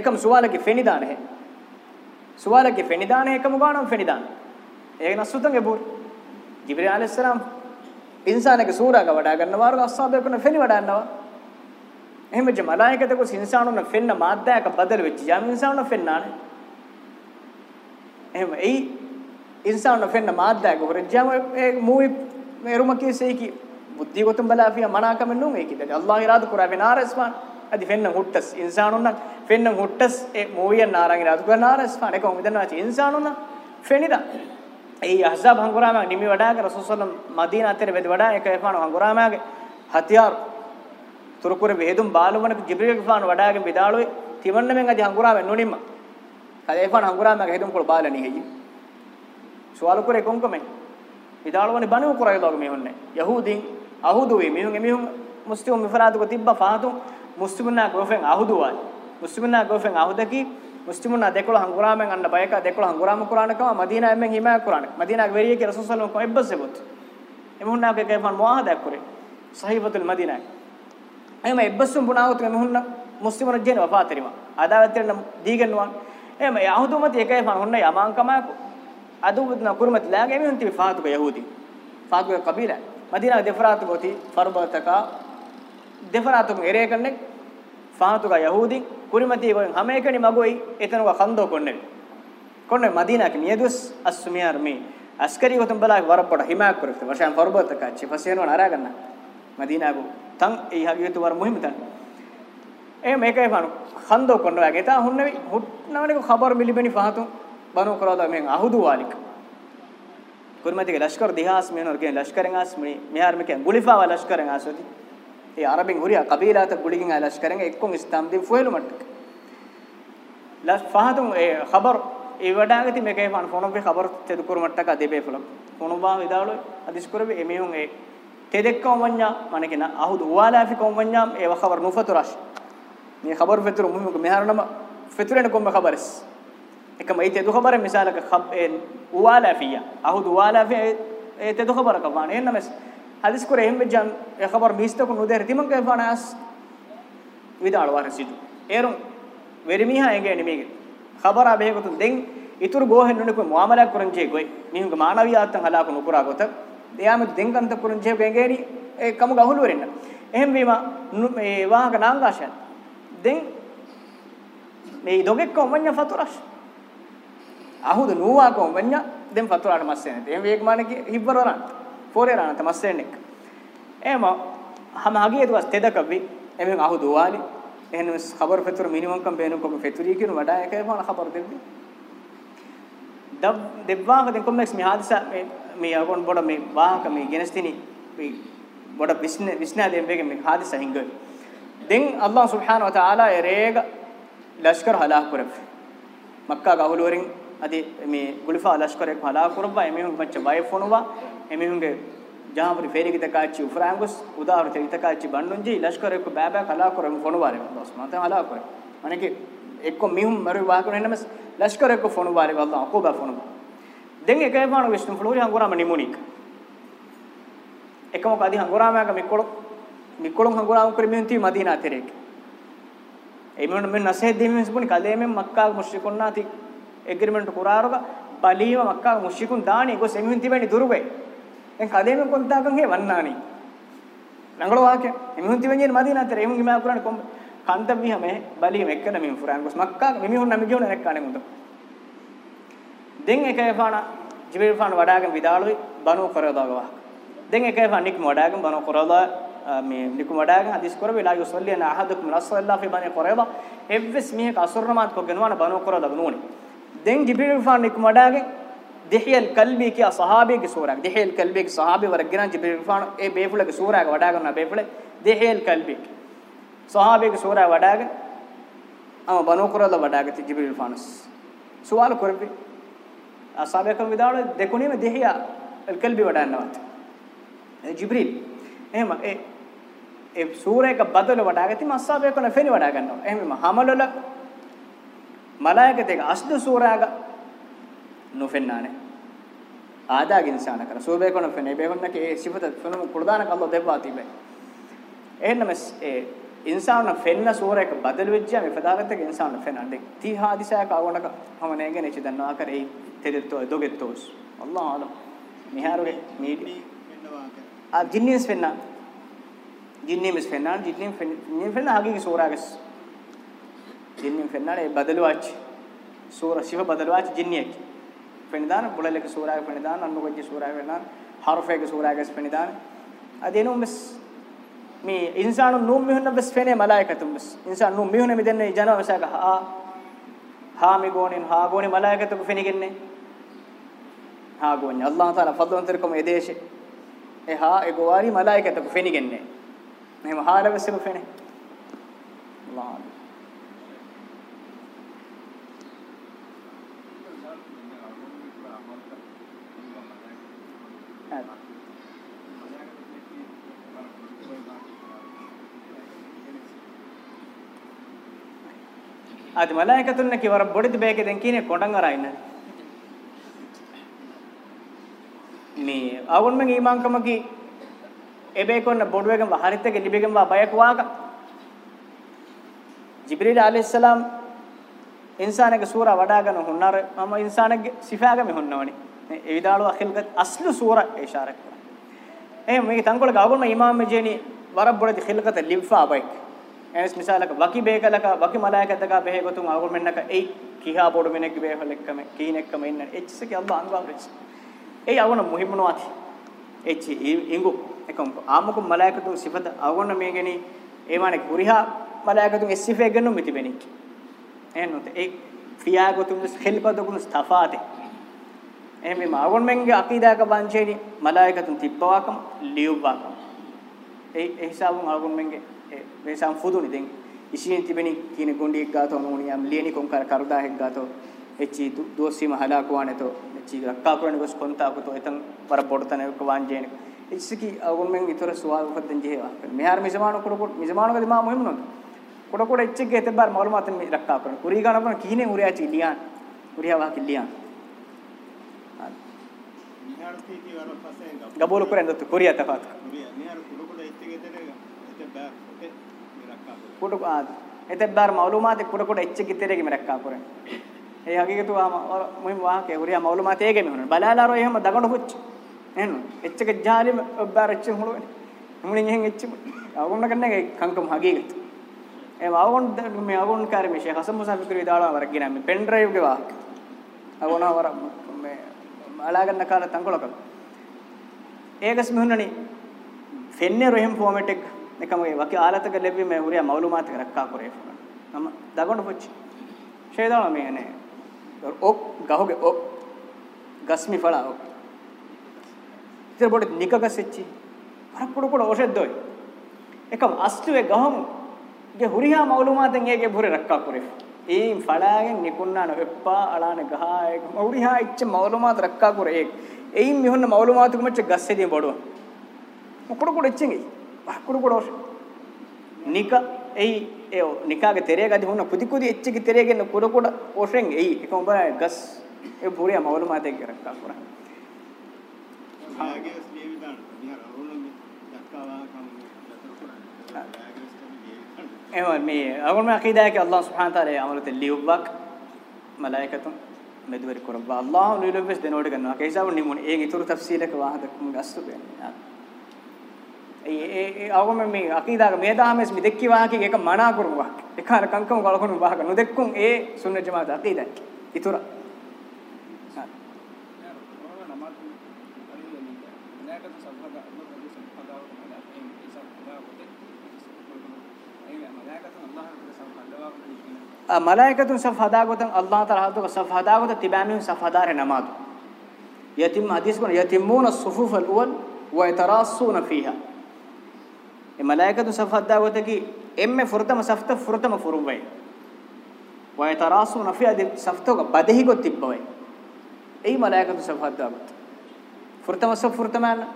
එකම සුවාලගේ ෆෙනිදාන හැ සුවාලගේ ෆෙනිදාන එකම ගානම් ෆෙනිදාන ඒක නසුතන් එබුර ජිබ්‍රීල් අලයිහිස් සලාම් ඉන්සානෙක සූරාග වඩා ගන්න වාරුග අස්සාබේකන ෆෙනි වඩන්නවා එහෙම ජ මලායිකතක ඉන්සානුන ෆෙන්න මාද්දායක බදල් වෙච්ච යම් ඉන්සානුන ෆෙන්නානේ එහෙම එයි ඉන්සානුන ෆෙන්න මාද්දායක වරජම ඒ මූවි මෙරුම කීසේ කි බුද්ධි ගොතම් බලාපිය මනාකම නුම් ඒකිද අල්ලාහ් ඉරාදු කරා වෙනාරස්මාන් අදි ෆෙන්න හුට්ටස් ඉන්සානුන ෆෙන්න හුට්ටස් ඒ මූවිය නාරං ඉරාදු කරා නාරස්මාන් ඒක උමිදනවා ඉන්සානුන ෆෙනිදා ඒ අහසබ් හංගුරාමගේ නිමි වඩාගේ රසූසල්ලම් මදීනා අතර වෙද වඩා එක එපාන හංගුරාමගේ හතියාර තුරුකුර වේදුම් බාලුමනක ජිබ්‍රීල් ගෆාන වඩාගේ බෙදාලුයි තිවන්න මෙන් අදි හංගුරාම නොනිම්ම කද එපාන හංගුරාමගේ හෙදුම් කොළ බාලනි හෙයි සුවල් කුර එකොන් කමෙන් බෙදාලුවනි බණු කුර යදාලු මෙවන්නේ යහූදීන් අහුදුවේ මෙහුන් එමිහුන් මුස්ලිම් මිෆරාදුක තිබ්බා ෆාතු මුස්ලිම්නා ගෝෆෙන් අහුදුවා මුස්ලිම්නා ගෝෆෙන් අහුදකි මුස්ලිමුන් අදෙකොළ හංගුරාමෙන් අන්න බයක අදෙකොළ හංගුරාම කුරානකම මදීනායෙන් මෙන් හිමා කුරානක මදීනාගේ වෙරිය කිය රසූල් සල්ලම් කො එබ්බසෙබොත් එමුන්නාගේ ගේපන් මොහාදා කුරේ සහීබතුල් මදීනා එහෙම එබ්බසුම් බුණාවුත් මෙමුන්න මුස්ලිමුන් ජීන වපාතරිම අදාවතරන දීගන්නවා එහෙම යහුදුමත් එකයි ෆන් හොන්න යමාංකමයක අදුබුත්න කුරුමත් ලාගේ මෙන් තිබි ෆාතුක යහූදි ෆාතුක කබීලා මදීනා දෙෆරාත් ගෝති ෆර්බතක දෙෆරාතුම එරේ කන්නේ ಫಾತುಗ ಯಹೂದಿ ಕುರಿಮತಿ ಗೋಯಂ ಹಮೇಕಣಿ ಮಗೋಯಿ ಎತನುಗ ಖಂದೋ ಕೊನ್ನೆವಿ ಕೊನ್ನೆ ಮದೀನಾಕ ಮಿಯದುಸ್ ಅಸ್ಮಿಯಾರ್ ಮಿ ಅಸ್ಕರಿ ಗೊತಂ ಬಲಾಗ ವರಪಡ ಹಿಮಾಕ್ ಕೊರಕ್ತ ವರ್ಷಾನ್ ಫರ್ಬತ ಕಚ್ಚಿ ಫಸೇನೋ ನರಾಗನ್ನ ಮದೀನಾಗು ತಂ ಈ ಹಗಿಯತು ವರ ಮುಹಿಮ ತನ್ ಎ ಮೇಕೈ ಫಾನು ಖಂದೋ ಕೊನ್ನೆವಾಗೆ ತಾ ಹುನ್ನೆವಿ ಹುಟ್ನವನಿಗೆ ಖಬರ್ ಮಿಲಿಬೆನಿ ಫಾತು ಬನು ಕರೋದ ಮೇ ಅಹುದು ವಾಲಿಕ ಕುರಿಮತಿಗೆ ಲಷ್ಕರ್ ದಿಹಾಸ್ ಮೇನೋರ್ಗೆ ಲಷ್ಕರಂಗಾಸ್ ಮಿ ಮಿಹಾರ್ ಮಿಕೆ ಗುಲಿಫಾ ವ ಲಷ್ಕರಂಗಾಸ್ ಹೋತಿ ඒ අරබින් හුරිය කබීලාත ගුලිගින් අලස් කරෙන් එක්කොන් ඉස්ලාම් දින් ෆුවලු මට්ටක ලස් ෆහදුන් ඒ ඛබර් ඒ වඩාගති මේකේ ෆන් ෆොනෝ බේ ඛබර් තෙදු කුරු මට්ටක අදේබේ ෆලම් ෆොනෝ බා විදාලු අදිස් කුරු බේ එමෙයුන් ඒ තෙදෙක්කම් වඤ්ඤා මනකෙන අහුදු වාලාෆි කොම් වඤ්ඤාම් ඒ ඛබර් නුෆතුරස් මේ ඛබර් ෆතුරු මුහිමක මෙහරනම ෆතුරෙන කොම් ඛබරස් එකම ඒ තෙදු ඛබර මිසාලක ඛබ් ඒ වාලාෆියා අහුදු වාලාෆි ඒ තෙදු ඛබර කවාන එන්නමස් حدیث کر اہم جان یہ خبر میست کو نودے ردیمن کے فناس විදාල වරසිදු ඒරුම් වෙරිමිහා එගේ නෙමෙයි خبر අබේකතු දෙන් ඉතුරු ගෝහෙන්නුනේ කොයි මුආමලයක් කරන්ජේ කොයි මිහුගේ මානවියාත්තන් හලාක නුකුරා ගොත එයාම දෙන්කන්ත කරන්ජේ බෙන්ගේරි ඒ කමු ගහළු වෙරෙන්න එහෙම වීම මේ වාහක නාංගාශයන් දෙන් මේ දොගෙක් කොම්වඤ්ඤ ෆතුරස් අහුද නුවා කොම්වඤ්ඤ දෙන් ෆතුරාට මස්සෙන්නේ එහෙම වේග මානකේ හිබ්බර වරන්ට ಫೋರೇರಾನ ತಮಸ್ಸೆಣ್ಣೆಕ್ ಏಮ ಹಮ ಹಗೆ ದುವಸ್ ತೆದಕವಿ ಎಮೆನ್ ಅಹು ದುವಾಲಿ එහෙනම් خبر ફેતુર મિનિમમ કમ બેનું કોમ ફેતુરી કિનુ વડા એક ફોન ખબર દેવી දබ් දෙවවාක දෙන් කොම්මෙක්ස් මේ හාදසා මේ මේ යකොන් බොඩ මේ වාහක මේ ගෙනස්තිනි මේ බොඩ විස්න විස්නා දෙන් වේගෙ මේ හාදසා හිඟ දෙන් අල්ලාහ් සුබ්හානහු වතාලා එරේග ලෂ්කර හලාක් කරප මක්කා ගහුලවරින් අදී මේ ගුලිෆා ලෂ්කරයක් හලාක් කරපවා එමෙ මච්ච බය ෆොනවා එමිහුන්ගේ ජාපරි ෆේරිකිත කාච්චි උෆරාංගුස් උදාරු චරිත කාච්චි බණ්ඩුන්ජි ලෂ්කරෙක්ක බෑබෑ කලා කරම ෆොනුවාරේ බස් මතම අලා කර අනකේ එක්ක මිහුම් මරු වාකුන එන්නමස් ලෂ්කරෙක්ක ෆොනුවාරේ වල්ලා අකෝ බෑ ෆොනු දෙන් එකේ පාණු විෂ්ණු ෆ්ලෝරි හංගුරාම නිමුනික් එකම කදි හංගුරාමයක මික්කොළ මික්කොළ හංගුරාම ක්‍රමෙන් ති මදීනා තෙරේක එයිමොන මෙන්න නැසේ දෙමින් සුපුනි කදේ මෙන් මක්කා මුෂ්රිකුන්නාති එග්‍රීමන්ට් කුරාරුක බලීම මක්කා මුෂ්රිකුන් දාණි ගොස් එමින් තිබෙනි දුරුවේ දැන් කදේම කොන්තාකන් හේ වන්නානි නංගල වාක්‍ය එමුන් තිවෙන්නේ මදීනාතර එමුන් ගිමා කුරාන කොම් කන්ත මිහම බලි මෙක්කන මින් ෆුරාන් ගොස් මක්කා මිමිහොන් නම් ගියොන නැක්කානේ මුත දැන් එක එපාන ජිබිල් ෆාන වඩාගෙන විදාලුයි බනෝ කරදාගවා දැන් එක එපාන නික් වඩාගෙන බනෝ කරදා මේ නිකුම වඩාගෙන හදිස් කර වෙලා යොසල්ලියන අහදකුම රසල්ලා ෆි බනේ කරේවා එව්ස් මිහක අසුරනමාත් කොගෙනවන බනෝ කරදාග නෝනි දැන් ජිබිල් ෆාන නිකුම වඩාගෙන ದಿಹಿಯಲ್ ಕಲ್ಬಿಗೆ ಅಸಹಾಬಿಗೆ ಸೂರಾಗ ದಿಹಿಯಲ್ ಕಲ್ಬಿಗೆ ಸಹಾಬಿ ವರಗ್ಗಿನ ಜಿಬಿಫಾಣ ಎ ಬೇಫುಳಗೆ ಸೂರಾಗ ವಡಾಗನ ಬೇಫುಳೆ ದಿಹಿಯಲ್ ಕಲ್ಬಿಗೆ ಸಹಾಬಿಗೆ ಸೂರಾಗ ವಡಾಗ ಅವ ಬನೋಕುರಲ್ಲ ವಡಾಗ ತಿ ಜಿಬಿಫಾಣಸ್ سوال کربی اصحاب کم وداڑ دیکھونی میں دیہیا القلب وڑا نوات جبريل ایم اے اے سورہ کا بدل وڑا گتی ما اصحاب کو نہ پھری وڑا گنو ایم ما حمل ل ملائکہ تے اسد سورہ නොෆෙන්නානේ ආදාගේ ඉන්සාන කර සෝබේ කොන ෆෙනේ බේවන්නක ඒ සිෆත ෆෙනුම කුර්දානක අල්ලාහ් දෙවා තිබේ එහෙනම් ඒ ඉන්සාන ෆෙන්න සූරයක බදල් වෙච්චා මේ ප්‍රදාගතක ඉන්සාන ෆෙනන්නේ තී හාදිසයක ආවණක හම නෑගෙන ඉච්ච දන්නවා කර ඒ තෙදෙත්තෝ දොගෙත්තෝස් අල්ලාහ් ආලම් මිහාරුගේ මීඩි ආ ජින්නිස් ෆෙන්නා ජින්නිස් ෆෙන්නා ජින්නිම් ෆෙන්නා ෆෙන්නා හගේ සූරාගස් ජින්නිම් ෆෙන්නා ඒ බදල් වාච් සූර සිෆ බදල් වාච් ජින්නියකේ ಪೆಣಿದಾನ ಬುಳಲೆಕ ಸೂರಾಗ ಪೆಣಿದಾನ ಅನ್ನು ಗೊಜ್ಜಿ ಸೂರಾಗ ಪೆಣಿದಾನ ಹರ್ಫೆಗ ಸೂರಾಗ ಪೆಣಿದಾನ ಅದೇನು ಮಿಸ್ ಮಿ ಇನ್ಸಾನು ನೂ ಮಿಹುನ ಬಸ್ ಫೆನೆ ಮಲಾಯಿಕತು ಮಿಸ್ ಇನ್ಸಾನ್ ನೂ ಮಿಹುನ ಮಿದೆನ್ನೆ ಜನ ವಸಾಗ ಹಾ ಹಾ ಮಿ ಗೋನಿನ್ ಹಾ ಗೋನಿ ಮಲಾಯಿಕತು ಫೆನಿಗೆನ್ನೆ ಹಾ ಗೋನಿ ಅಲ್ಲಾಹ್ ತಾಲ ಫದ್ಲನ್ ತಿರ್ಕಮ ಎದೇಶೆ ಎ ಹಾ ಎ ಗೋವಾರಿ ಮಲಾಯಿಕತು ಫೆನಿಗೆನ್ನೆ ಮೆಹಮ ಹಾ ರವಸೆ ಫೆನೆ ಅಲ್ಲಾಹ್ ಆದ ಮಲಾಯಿಕತುನ್ನಕ್ಕೆ ವರ ಬೊಡಿದ ಬೇಕೆದೆನ್ ಕೀನೆ ಕೊಂಡಂಗರಾಯಿನ ಮೀ ಅವನ್ ಮಂಗ ಈಮಾನ್ ಕಮಕಿ ಎಬೇಕೊನ್ನ ಬೊಡುವೆಗಂ ಹರಿತೆಗೆ ಲಿಬೆಗಂ ವಾ ಬಯಕುವಾಗ ಜಿಬ್ರೀಲ್ ಅಲೈಹಿಸ್ಸಲಾಂ ಇನ್ಸಾನಿಗೆ ಸೂರ ವಡಾಗನ ಹುನ್ನಾರ ಮಮ ಇನ್ಸಾನಿಗೆ ಸಿಫಾಗಮೆ ಹುನ್ನವನಿ ඒ විදාලෝ අඛිල්ගත් අස්ලු සූර ඉෂාරක් කරා එහේ මේක තංගොල ගාගොල්ම ඉමාම් මෙජේනි වරබ්බොලදි ඛිල්ගත ලිබ්ෆා බයික් එනස් මිසාලක වකි බේකලක වකි මලායකතක බෙහෙ ගොතුන් අවගොල් මෙන්නක එයි කිහා බොඩු මෙනෙක් බේහලෙක්කම කීනෙක්කම ඉන්න එච්චසක අල්ලා අංගවරෙච් එයි අවන මුහිමුනවාති එච්චි ඉංගු එකම් ආමුකු මලායකතු සිපත අවගොන්න මේගෙනි ඒමානේ කුරිහා මලායකතුන් එස්සිෆේ ගන්නු මිතිබෙනික් එන්නොත් ඒ ෆියා ගොතුන් ස්කෙල්පදකුන් ස්තෆාතේ එහෙම මේ මාගොන් මෙන්ගේ අකීදාක බංචේනි මලායකතුන් තිබ්බවාකම ලියුවාකම ඒ ඒ හිසාවුන් අවගොන් මෙන්ගේ වේසම් ෆුදුනි දෙන් ඉසියෙන් තිබෙනි කීන ගොණ්ඩියක් ගාතෝ නෝනියම් ලියනි කොංකර කරදාහෙක් ගාතෝ එච්චි දෝසි මහලා කවානතෝ එච්චි රක්කා කරන ගොස් කොන්තා කුතෝ එතන් වර පොඩතන කවාන්ජේන එච්චිකි අවුන් මෙන් ඉතර සුවාව උපදෙන් ජේවා මෙහාර මිසමාන කොට කොට මිසමාන ගලි මා මොයමුන කොට කොට එච්චිගේ තෙබ්බාර මලුමාත මේ රක්කා කරන කුරී ගාන කරන කීනේ උරයාචි ලියාන් උරියාවා කිලියාන් ගබෝල කරන් දත් කුරියා තපත් කුරියා නියරු කුඩු ආද එතෙබ්බාර මවුලුමාත කුඩ කුඩ එච්ච කිතරේගෙ මරක්කා කරන් ඒ හගිගතු ආම මුහිම් වාහකේ හුරියා මවුලුමාත ඒගෙ මෙහුන බලාලාර එහෙම දගණු හුච්ච එන්න එච්චක ජාලිම ඔබ්බාර එච්ච හුළුනේ මුලින් එහෙන් එච්ච අවගොන්න කන්නේ කංකම හගිගතු ඒ වවොන් මේ අවගොන් කාර්ය මේ ෂේඛ හසන් මුසාෆි කරු විදාලා වරගෙන මේ පෙන් ඩ්‍රයිව් ගේ වාහක අවගොන වර මේ අලාගන්න කාලේ තංගලකම් ඒකස් මෙහුනනේ ෆෙන්නේ රොහෙම් ෆෝමැට් එක nekam ge waki alata ge lebbi me huriya maulumat ge rakka kore nam dagonda pochi sheidana me ne ok gahoge ok gasmi phala ok ඉතින් බොඩ නිකගසෙච්චි වරක් පොඩ පොඩ ඔෂෙද්දොයි එකම අස්තුවේ ගහමු ගේ හුරිහා මවුලුමාතෙන් ඒගේ පුරේ රක්කා පුරේ ඒන් ඵලාගෙන් නිකුන්නා නොවෙප්පා අලාන ගහා ඒක මවුරිහා ඉච්ච මවුලුමාත රක්කා පුරේ ඒක එයින් මිහොන්න මවුලුමාතුකු මච්ච ගස්සෙදී බොඩව මොකොඩ කොඩ ඉච්චෙන් ඒ වහකුරු ගොඩෝෂ නික එයි ඒ නිකාගේ තෙරේ ගදි හොන්න කුදි කුදි එච්චිගේ තෙරේ ගෙන කුර කුඩ ඕෂෙන් එයි එක උඹ ගස් ඒ පුරිය මවල මාතේ කරක් කර එහෙම මේ අගොල්ම අකීදායක අල්ලාහ් සුබ්හාන තාලා යමලත ලියුබ්බක් මලායිකතුන් මෙදුවරි කරබ්බා අල්ලාහ් ලියුබ්බස් දෙනෝඩ ගන්නවා කේසාව නිමුන් ඒන් ඉතුරු තෆ්සීලක වාහදක් මුගස්සු බෑ ඒ අවම මේ අකීදාග මේ දාමස් මි දෙක්කි වාකි එක මනා කරුවා එකහර කංකම ගලකොණු වාහක නොදෙක්කුන් ඒ සුන්න ජමාත අකීදා ඉතුරු මලායිකතුන් සෆ හදාගොතන් අල්ලාහ් තරහතුක සෆ හදාගොත තිබෑමින් සෆ හදාරේ නමාදු යතිම් හදීස් කොන යතිම්මූන සුෆුෆල් උවල් වයතරාස්සූන ෆීහා e malaikatu safadda gotaki emme furtama safta furtama furubai wa yatarasuna fi adi saftoga badehi got tibbai ei malaikatu safadda got furtama saf furtama na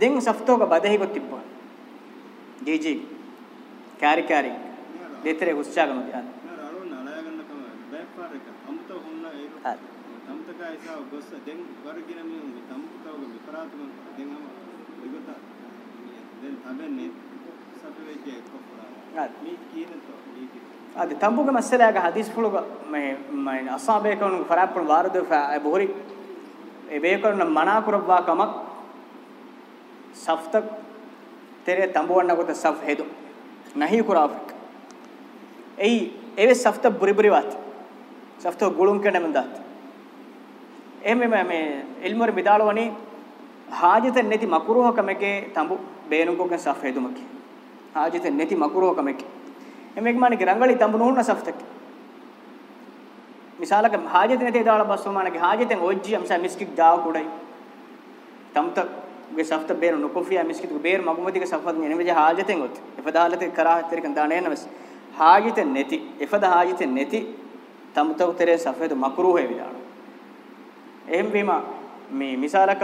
den saftoga badehi got tibbai jeji kari kari detre guschaga no dian ಅಮತ ಕಾಯಸ ಗೊಸ್ಸ ದೆಂಗ್ ಬರ್ಗಿನ ಮಿ ತಮ್ಮ ತವಗ ವಿಪರಾತ ದೆಂಗ್ ಅಮ అది తంపుగ మసలాగ హదీస్ పులుగ my my అసాబే కను ఫరాపున వారదు బుహరి ఏ బేకన మనాకురవ్వా కమక్ సఫ్త ತೆರೆ ತಂಬುವಣ್ಣಗೊತ್ತ ಸಫ್ ಹೆದು ನಹಿ ಕುರಾಫಿಕ್ I ಎವೆ ಸಫ್ತ ಬುರಿಬುರಿವಾತ್ ಸಫ್ತ ಗುಳುಂಕಣೆ ಮಂದಾತ್ ಎಮೆ ಮೆ ಇಲ್ಮರ್ ಬಿದಾಳವನಿ ಹಾಜತ ನೆತಿ ಮಕರುಹ ಕಮೆಗೆ ತಂಬು ಬೇನುಕೋಕೆ ಸಫ್ ಹೇದುಮಕ್ಕೆ ಹಾಜಿತೆ ನೆತಿ ಮಕುರೋಕಮಕ್ಕೆ ಎಮೆಗೆ ಮಾನಿಗೆ ರಂಗಳಿ ತಂಬು ನೋಣ ಸಫ್ತಕ್ಕೆ ಮಿಸಾಲಕ ಹಾಜಿತೆ ನೆತಿ ದಾಳ bus ಮಾನಿಗೆ ಹಾಜಿತೆ ಒಜ್ಜಿ ಅಂಸ ಮಿಸ್ಕಿಕ್ ದಾವ ಕುಡೈ ತಮ್ತ ಗೆ ಸಫ್ತ ಬೇನು ನುಕುಫಿಯ ಮಿಸ್ಕಿತ್ ಬೇರ್ ಮಗುಮತಿಗೆ ಸಫದ್ ನೆನವೆಜೆ ಹಾಜಿತೆ ಗೊತ್ತು ಇಫದಾಲತೆ ಕರಾಹತರಿ ಕಂದಾಣೆ ನಮಸ್ ಹಾಜಿತೆ ನೆತಿ ಇಫದ ಹಾಜಿತೆ ನೆತಿ ತಮ್ತ ಉತರೆ ಸಫೇದು ಮಕುರೂ ಹೇವಿದಾಳು එහෙම වීම මේ මිසාලක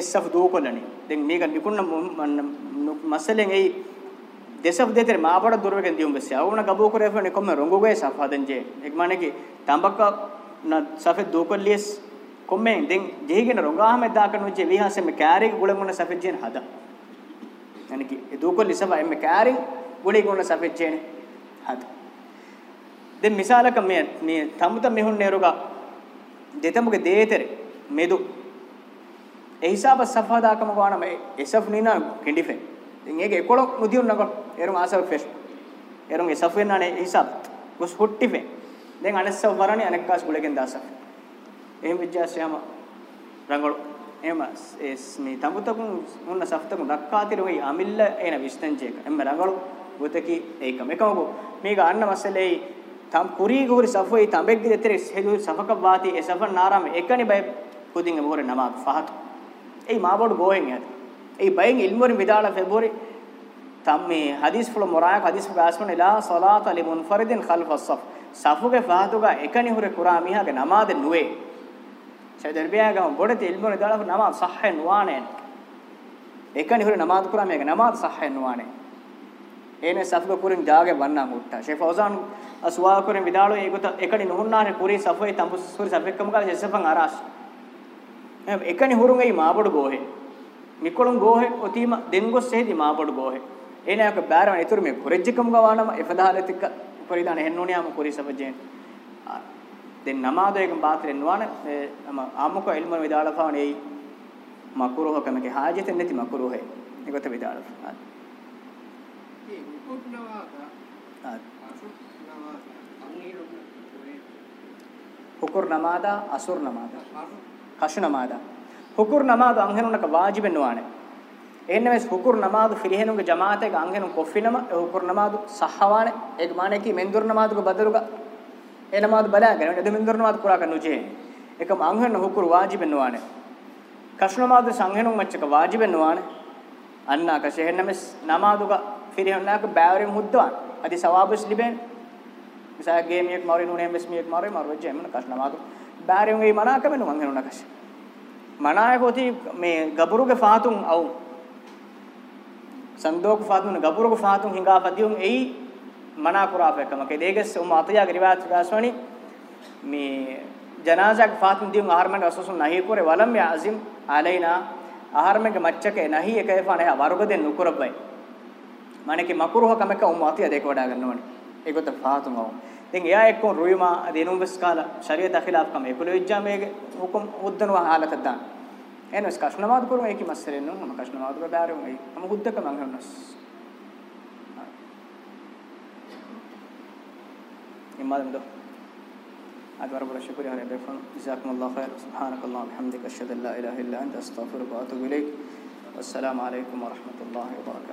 එස්සෆ් දූකොලණි දැන් මේක නිකුන්න මසලෙන් එයි දෙසව දෙතර මාපඩ දුරවකෙන් දියුම් බසිය අවුණ ගබෝ කරේපනේ කොම්ම රොංගුගේ සෆාදෙන් ජේ එක් মানে කි තඹක න සෆෙ දූකොල්ලියස් කොම්මෙන් දැන් ජීගෙන රොංගාම දාකන උජේ විහාසෙම කෑරේක ගුලමුණ සෆෙ ජේන හදා يعني කි ඒ දූකොල්ලි සෆ එමෙ කෑරේ ගුලේ ගුණ සෆෙ ජේන හදා දැන් මිසාලක මේ මේ තමුත මෙහුන් නේරුගා දෙතමුගේ දේතර මෙදු e hisaba safada kama gwana me esaf nina kindifen din ege ekolo nudiun nagol erun asaf fesh erun esaf wenna ne hisab gos huttife den anessav varane anekkas gulegen dasaf එහෙම විද්‍යාශයම රංගල එහෙම මේ තඹුතකුන් මුන්න සෆ්තකුන් දක්කාතිරුයි අමිල්ල එන විශ්තංජේක එම්ම රංගල ගොතකි ඒකම එකමකෝ මේක අන්න මසලේ තම් කුරී ගෝරි සෆොයි තඹෙක් දිතර හෙදු සෆක වාති එසෆන් නාරම එකනි බය පුදින් මොරේ නමාත් ෆහක් ඒ මාබෝඩ් ගෝයින් ඇත ඒ බයෙන් ඉල්මරින් විදාල ෆෙබරි තම්මි හදීස් ෆල මොරායක හදීස් ගාස්මන ඉලා සලාත ලි මුන්ෆරිදින් ඛල්ෆස් සෆ් සෆුගේ ෆාතුගා එකනි හුරේ කුරා මිහාගේ නමාද නුවේ සදර්බියාගම බොඩේ ඉල්මරින් විදාල නමාද සහය නුවානේ එකනි හුරේ නමාද කුරා මිහාගේ නමාද සහය නුවානේ ඒනේ සෆුගේ කුරින් ජාගේ වන්නා මුට්ටා ෂේ ෆෞසාන් අස්වා කුරින් විදාලෝ ඒකත එකනි නුහුන්නානේ කුරේ සෆේ තඹුස් කුරේ සෆෙක්කම කාලේ සෙසපන් ආරාෂ්ඨ එකනි හුරුන් ඒ මාබඩු ගෝහෙ මිකොළුන් ගෝහෙ ඔතීම දෙන්ගොස් සෙහිදී මාබඩු ගෝහෙ එනයක බෑරම ඊතුරු මේ කුරෙජ්ජකම් ගවානම එපදාලතික පරිදාන හෙන්නෝනියාම කුරිසපජෙන් දෙන් නමාදයෙන් බාතරෙන් නොවන නම ආමුක ඉල්ම විදාලකවන ඒ මකුරුහ කමක හාජතෙන් නැති මකුරුහ ඒකත විදාලක ඒ හුකුර් නමාදා අසුර් නමාදා හෂ නමාදා හුකුර් නමාදු අංහෙනුනක වාජිබෙන් නොවනේ එන්නමස් හුකුර් නමාදු ෆිරිහෙනුගේ ජමාතේක අංහෙනු කොෆිනම හුකුර් නමාදු සහවානේ ඒක মানে කි මෙන්දුර් නමාදුක බදලුක ඒ නමාදු බලාගෙන එද මෙන්දුර් නමාදු පුරා කරනු ජේ එකම අංහෙන හුකුර් වාජිබෙන් නොවනේ කෂ් නමාදු සංහෙනු මච්චක වාජිබෙන් නොවනේ අන්නා කෂෙහෙන්නමස් නමාදුක ෆිරිහෙන්නාක බෑවරින් හුද්දවන් අදි සවාබස් ලිබෙන් මිසා ගේමියක් මවරිනුනේ මිස් මියක් මවරේ මරවජේ මන කෂ් නමාදු බාරෙන් ඒ මනාක මෙනු මං හෙනුන කෂ මනාය හොති මේ ගබුරුගේ ෆාතුන් අවු සන්දෝක ෆාතුන් ගබුරුගේ ෆාතුන් හිඟා ෆදියුන් එයි මනා කුරාපකම කේ දෙගස් උම අතයාගේ රිවායත් ගාස්වනි මේ ජනාසක් ෆාතුන් දියුන් ආහාරමෙන් රසසුන් නැහි කුරේ වලම් යා අසිම් আলাইනා ආහාරමෙන් මච්චකේ නැහි එකේ ෆානේ වරුග දෙන් නුකුරබයි මණකේ මකුරුහ කමක උම අතිය දෙක වඩා ගන්නවනේ ඒකත් ෆාතුන් අවු දැන් එයා එක්කම රුයිමා අද එනුම්ස් කාලා ශරීයත ඛිලාෆ් කම ඒකල වෙච්චා මේක හුකුම් උද්දනවා حالت දාන එනස් කෂ්ණමාද කරුම ඒකි මස්සරෙන් නෝ මම කෂ්ණමාද කර බාරෙම ඒ මම හුද්දක මං හන්නස් ඉමාදම් දෝ أدعو رب الشكر يا رب جزاكم الله خير سبحانك اللهم وبحمدك أشهد أن لا إله إلا أنت أستغفرك وأتوب إليك والسلام عليكم ورحمة الله وبركاته